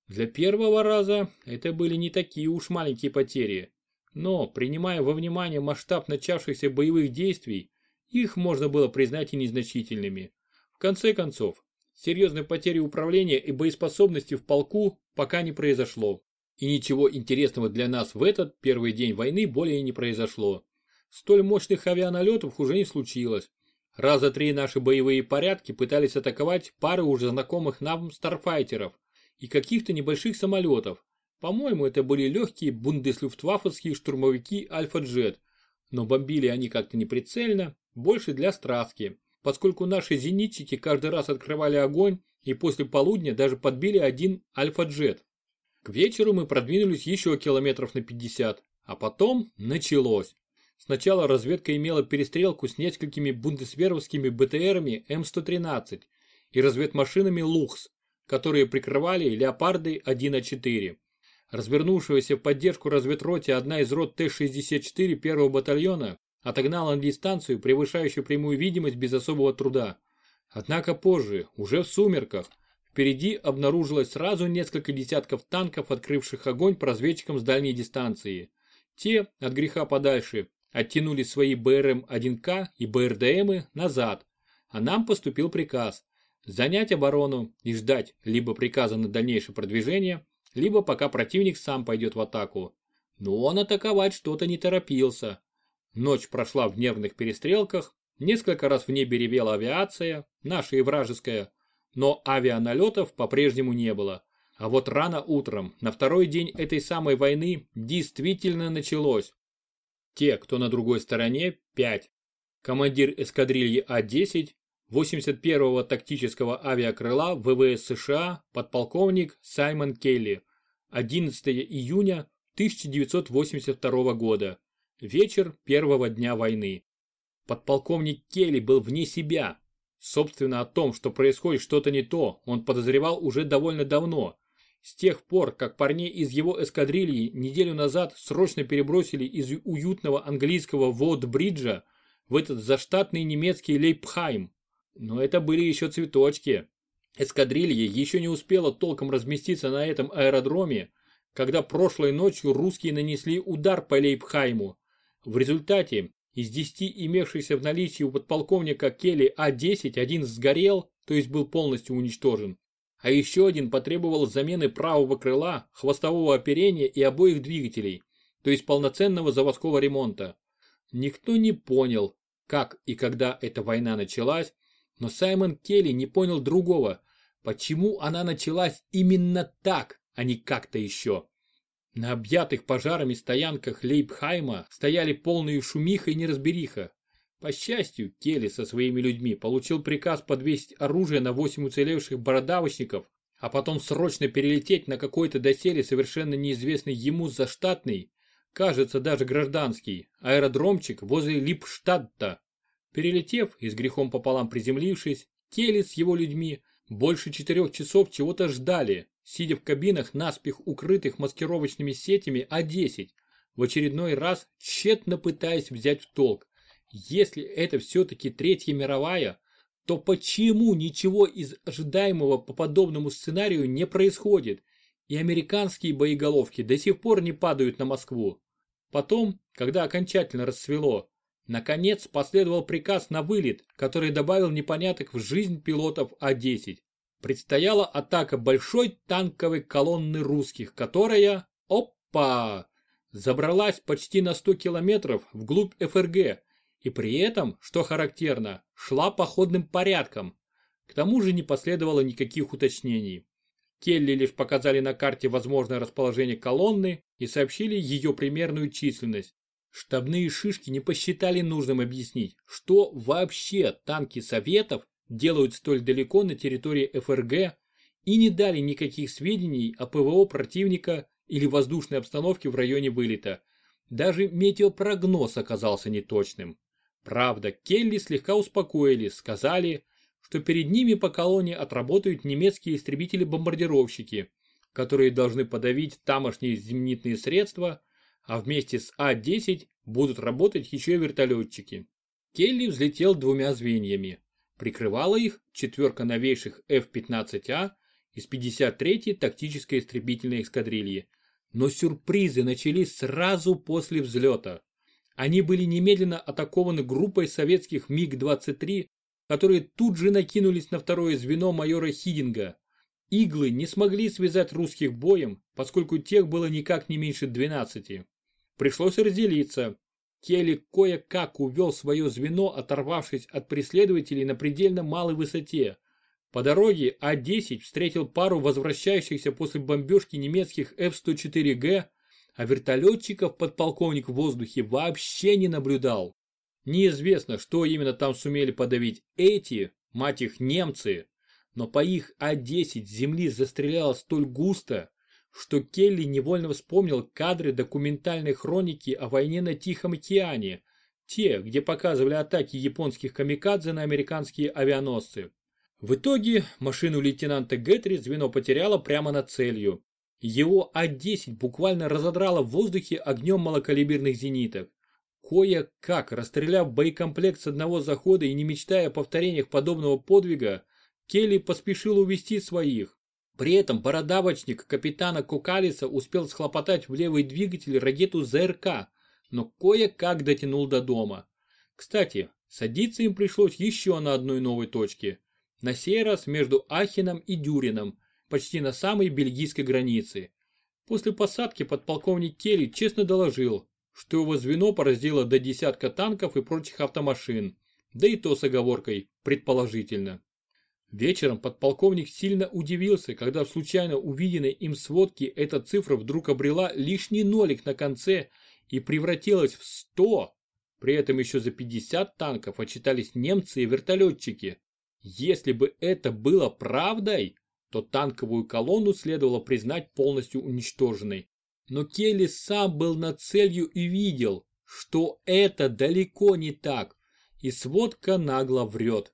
Для первого раза это были не такие уж маленькие потери, но, принимая во внимание масштаб начавшихся боевых действий, их можно было признать и незначительными. Конце концов, серьезной потери управления и боеспособности в полку пока не произошло. И ничего интересного для нас в этот первый день войны более не произошло. Столь мощных авианалетов уже не случилось. Раза три наши боевые порядки пытались атаковать пары уже знакомых нам старфайтеров и каких-то небольших самолетов. По-моему, это были легкие бундеслюфтваффенские штурмовики Альфа-Джет, но бомбили они как-то неприцельно, больше для страстки, поскольку наши зенитчики каждый раз открывали огонь и после полудня даже подбили один Альфа-Джет. К вечеру мы продвинулись еще километров на 50, а потом началось. Сначала разведка имела перестрелку с несколькими бундесверовскими БТРами М113 и разведмашинами «Лухс», которые прикрывали «Леопарды 1А4». Развернувшаяся в поддержку разведроте одна из рот Т-64 первого батальона отогнала на дистанцию, превышающую прямую видимость без особого труда. Однако позже, уже в сумерках, впереди обнаружилось сразу несколько десятков танков, открывших огонь по разведчикам с дальней дистанции. Те, от греха подальше, оттянули свои БРМ-1К и БРДМы назад, а нам поступил приказ занять оборону и ждать либо приказа на дальнейшее продвижение, либо пока противник сам пойдет в атаку. Но он атаковать что-то не торопился. Ночь прошла в нервных перестрелках, несколько раз в небе ревела авиация, наша и вражеская, но авианалетов по-прежнему не было. А вот рано утром, на второй день этой самой войны, действительно началось. Те, кто на другой стороне, 5. Командир эскадрильи А-10, 81-го тактического авиакрыла ВВС США, подполковник Саймон Келли. 11 июня 1982 года. Вечер первого дня войны. Подполковник Келли был вне себя. Собственно, о том, что происходит что-то не то, он подозревал уже довольно давно, с тех пор, как парней из его эскадрильи неделю назад срочно перебросили из уютного английского Водбриджа в этот заштатный немецкий Лейпхайм. Но это были еще цветочки. Эскадрилья еще не успела толком разместиться на этом аэродроме, когда прошлой ночью русские нанесли удар по Лейпхайму. В результате из 10 имевшихся в наличии у подполковника Келли А-10 один сгорел, то есть был полностью уничтожен а еще один потребовал замены правого крыла, хвостового оперения и обоих двигателей, то есть полноценного заводского ремонта. Никто не понял, как и когда эта война началась, но Саймон Келли не понял другого, почему она началась именно так, а не как-то еще. На объятых пожарами стоянках Лейбхайма стояли полные шумиха и неразбериха. По счастью, Келли со своими людьми получил приказ подвесить оружие на восемь уцелевших бородавочников, а потом срочно перелететь на какой-то доселе совершенно неизвестный ему заштатный, кажется даже гражданский, аэродромчик возле Липштадта. Перелетев и с грехом пополам приземлившись, Келли с его людьми больше четырех часов чего-то ждали, сидя в кабинах наспех укрытых маскировочными сетями А-10, в очередной раз тщетно пытаясь взять в толк, если это все-таки Третья мировая, то почему ничего из ожидаемого по подобному сценарию не происходит, и американские боеголовки до сих пор не падают на Москву? Потом, когда окончательно расцвело, наконец последовал приказ на вылет, который добавил непоняток в жизнь пилотов А-10. Предстояла атака большой танковой колонны русских, которая, опа, забралась почти на 100 километров вглубь ФРГ, и при этом, что характерно, шла походным порядком. К тому же не последовало никаких уточнений. Келли лишь показали на карте возможное расположение колонны и сообщили ее примерную численность. Штабные шишки не посчитали нужным объяснить, что вообще танки Советов делают столь далеко на территории ФРГ и не дали никаких сведений о ПВО противника или воздушной обстановке в районе вылета. Даже метеопрогноз оказался неточным. Правда, Келли слегка успокоили, сказали, что перед ними по колонне отработают немецкие истребители-бомбардировщики, которые должны подавить тамошние зенитные средства, а вместе с А-10 будут работать еще и вертолетчики. Келли взлетел двумя звеньями. Прикрывала их четверка новейших F-15А из 53-й тактической истребительной эскадрильи. Но сюрпризы начались сразу после взлета. Они были немедленно атакованы группой советских МиГ-23, которые тут же накинулись на второе звено майора Хидинга. Иглы не смогли связать русских боем, поскольку тех было никак не меньше 12. Пришлось разделиться. Келли кое-как увел свое звено, оторвавшись от преследователей на предельно малой высоте. По дороге А-10 встретил пару возвращающихся после бомбежки немецких F-104G, а вертолетчиков подполковник в воздухе вообще не наблюдал. Неизвестно, что именно там сумели подавить эти, мать их, немцы, но по их А-10 земли застреляло столь густо, что Келли невольно вспомнил кадры документальной хроники о войне на Тихом океане, те, где показывали атаки японских камикадзе на американские авианосцы. В итоге машину лейтенанта Гетри звено потеряло прямо над целью. Его А-10 буквально разодрало в воздухе огнем малокалиберных зениток. Кое-как, расстреляв боекомплект с одного захода и не мечтая о повторениях подобного подвига, Келли поспешил увести своих. При этом бородавочник капитана Кукалиса успел схлопотать в левый двигатель ракету ЗРК, но кое-как дотянул до дома. Кстати, садиться им пришлось еще на одной новой точке. На сей раз между Ахином и Дюрином, почти на самой бельгийской границе. После посадки подполковник Келли честно доложил, что его звено поразило до десятка танков и прочих автомашин, да и то с оговоркой, предположительно. Вечером подполковник сильно удивился, когда в случайно увиденной им сводке эта цифра вдруг обрела лишний нолик на конце и превратилась в 100. При этом еще за 50 танков отчитались немцы и вертолетчики. Если бы это было правдой, то танковую колонну следовало признать полностью уничтоженной. Но Келли сам был над целью и видел, что это далеко не так, и сводка нагло врет.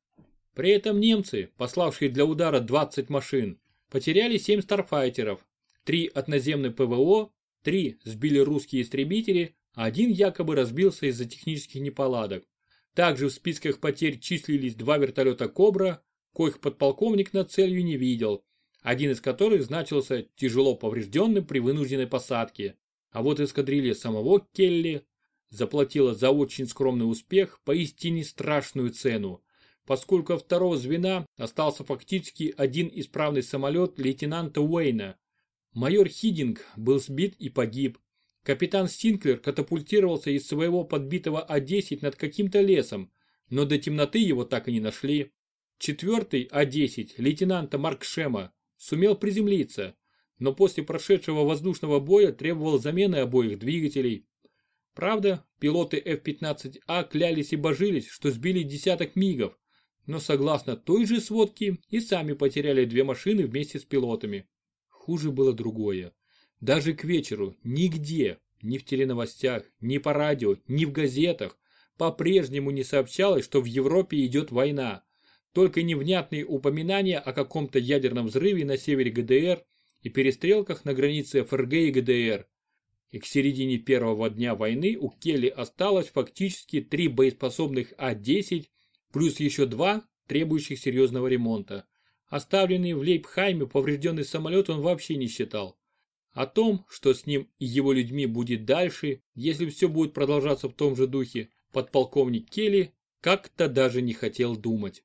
При этом немцы, пославшие для удара 20 машин, потеряли 7 старфайтеров, 3 от наземной ПВО, 3 сбили русские истребители, а один якобы разбился из-за технических неполадок. Также в списках потерь числились два вертолета «Кобра», коих подполковник над целью не видел, один из которых значился тяжело поврежденным при вынужденной посадке. А вот эскадрилья самого Келли заплатила за очень скромный успех поистине страшную цену поскольку второго звена остался фактически один исправный самолет лейтенанта Уэйна. Майор Хидинг был сбит и погиб. Капитан Стинклер катапультировался из своего подбитого А-10 над каким-то лесом, но до темноты его так и не нашли. Четвертый А-10 лейтенанта Маркшема сумел приземлиться, но после прошедшего воздушного боя требовал замены обоих двигателей. Правда, пилоты F-15А клялись и божились, что сбили десяток мигов, но согласно той же сводке и сами потеряли две машины вместе с пилотами. Хуже было другое. Даже к вечеру нигде, ни в теленовостях, ни по радио, ни в газетах, по-прежнему не сообщалось, что в Европе идет война. Только невнятные упоминания о каком-то ядерном взрыве на севере ГДР и перестрелках на границе ФРГ и ГДР. И к середине первого дня войны у Келли осталось фактически три боеспособных А-10 плюс еще два, требующих серьезного ремонта. Оставленный в Лейпхайме поврежденный самолет он вообще не считал. О том, что с ним и его людьми будет дальше, если все будет продолжаться в том же духе, подполковник Келли как-то даже не хотел думать.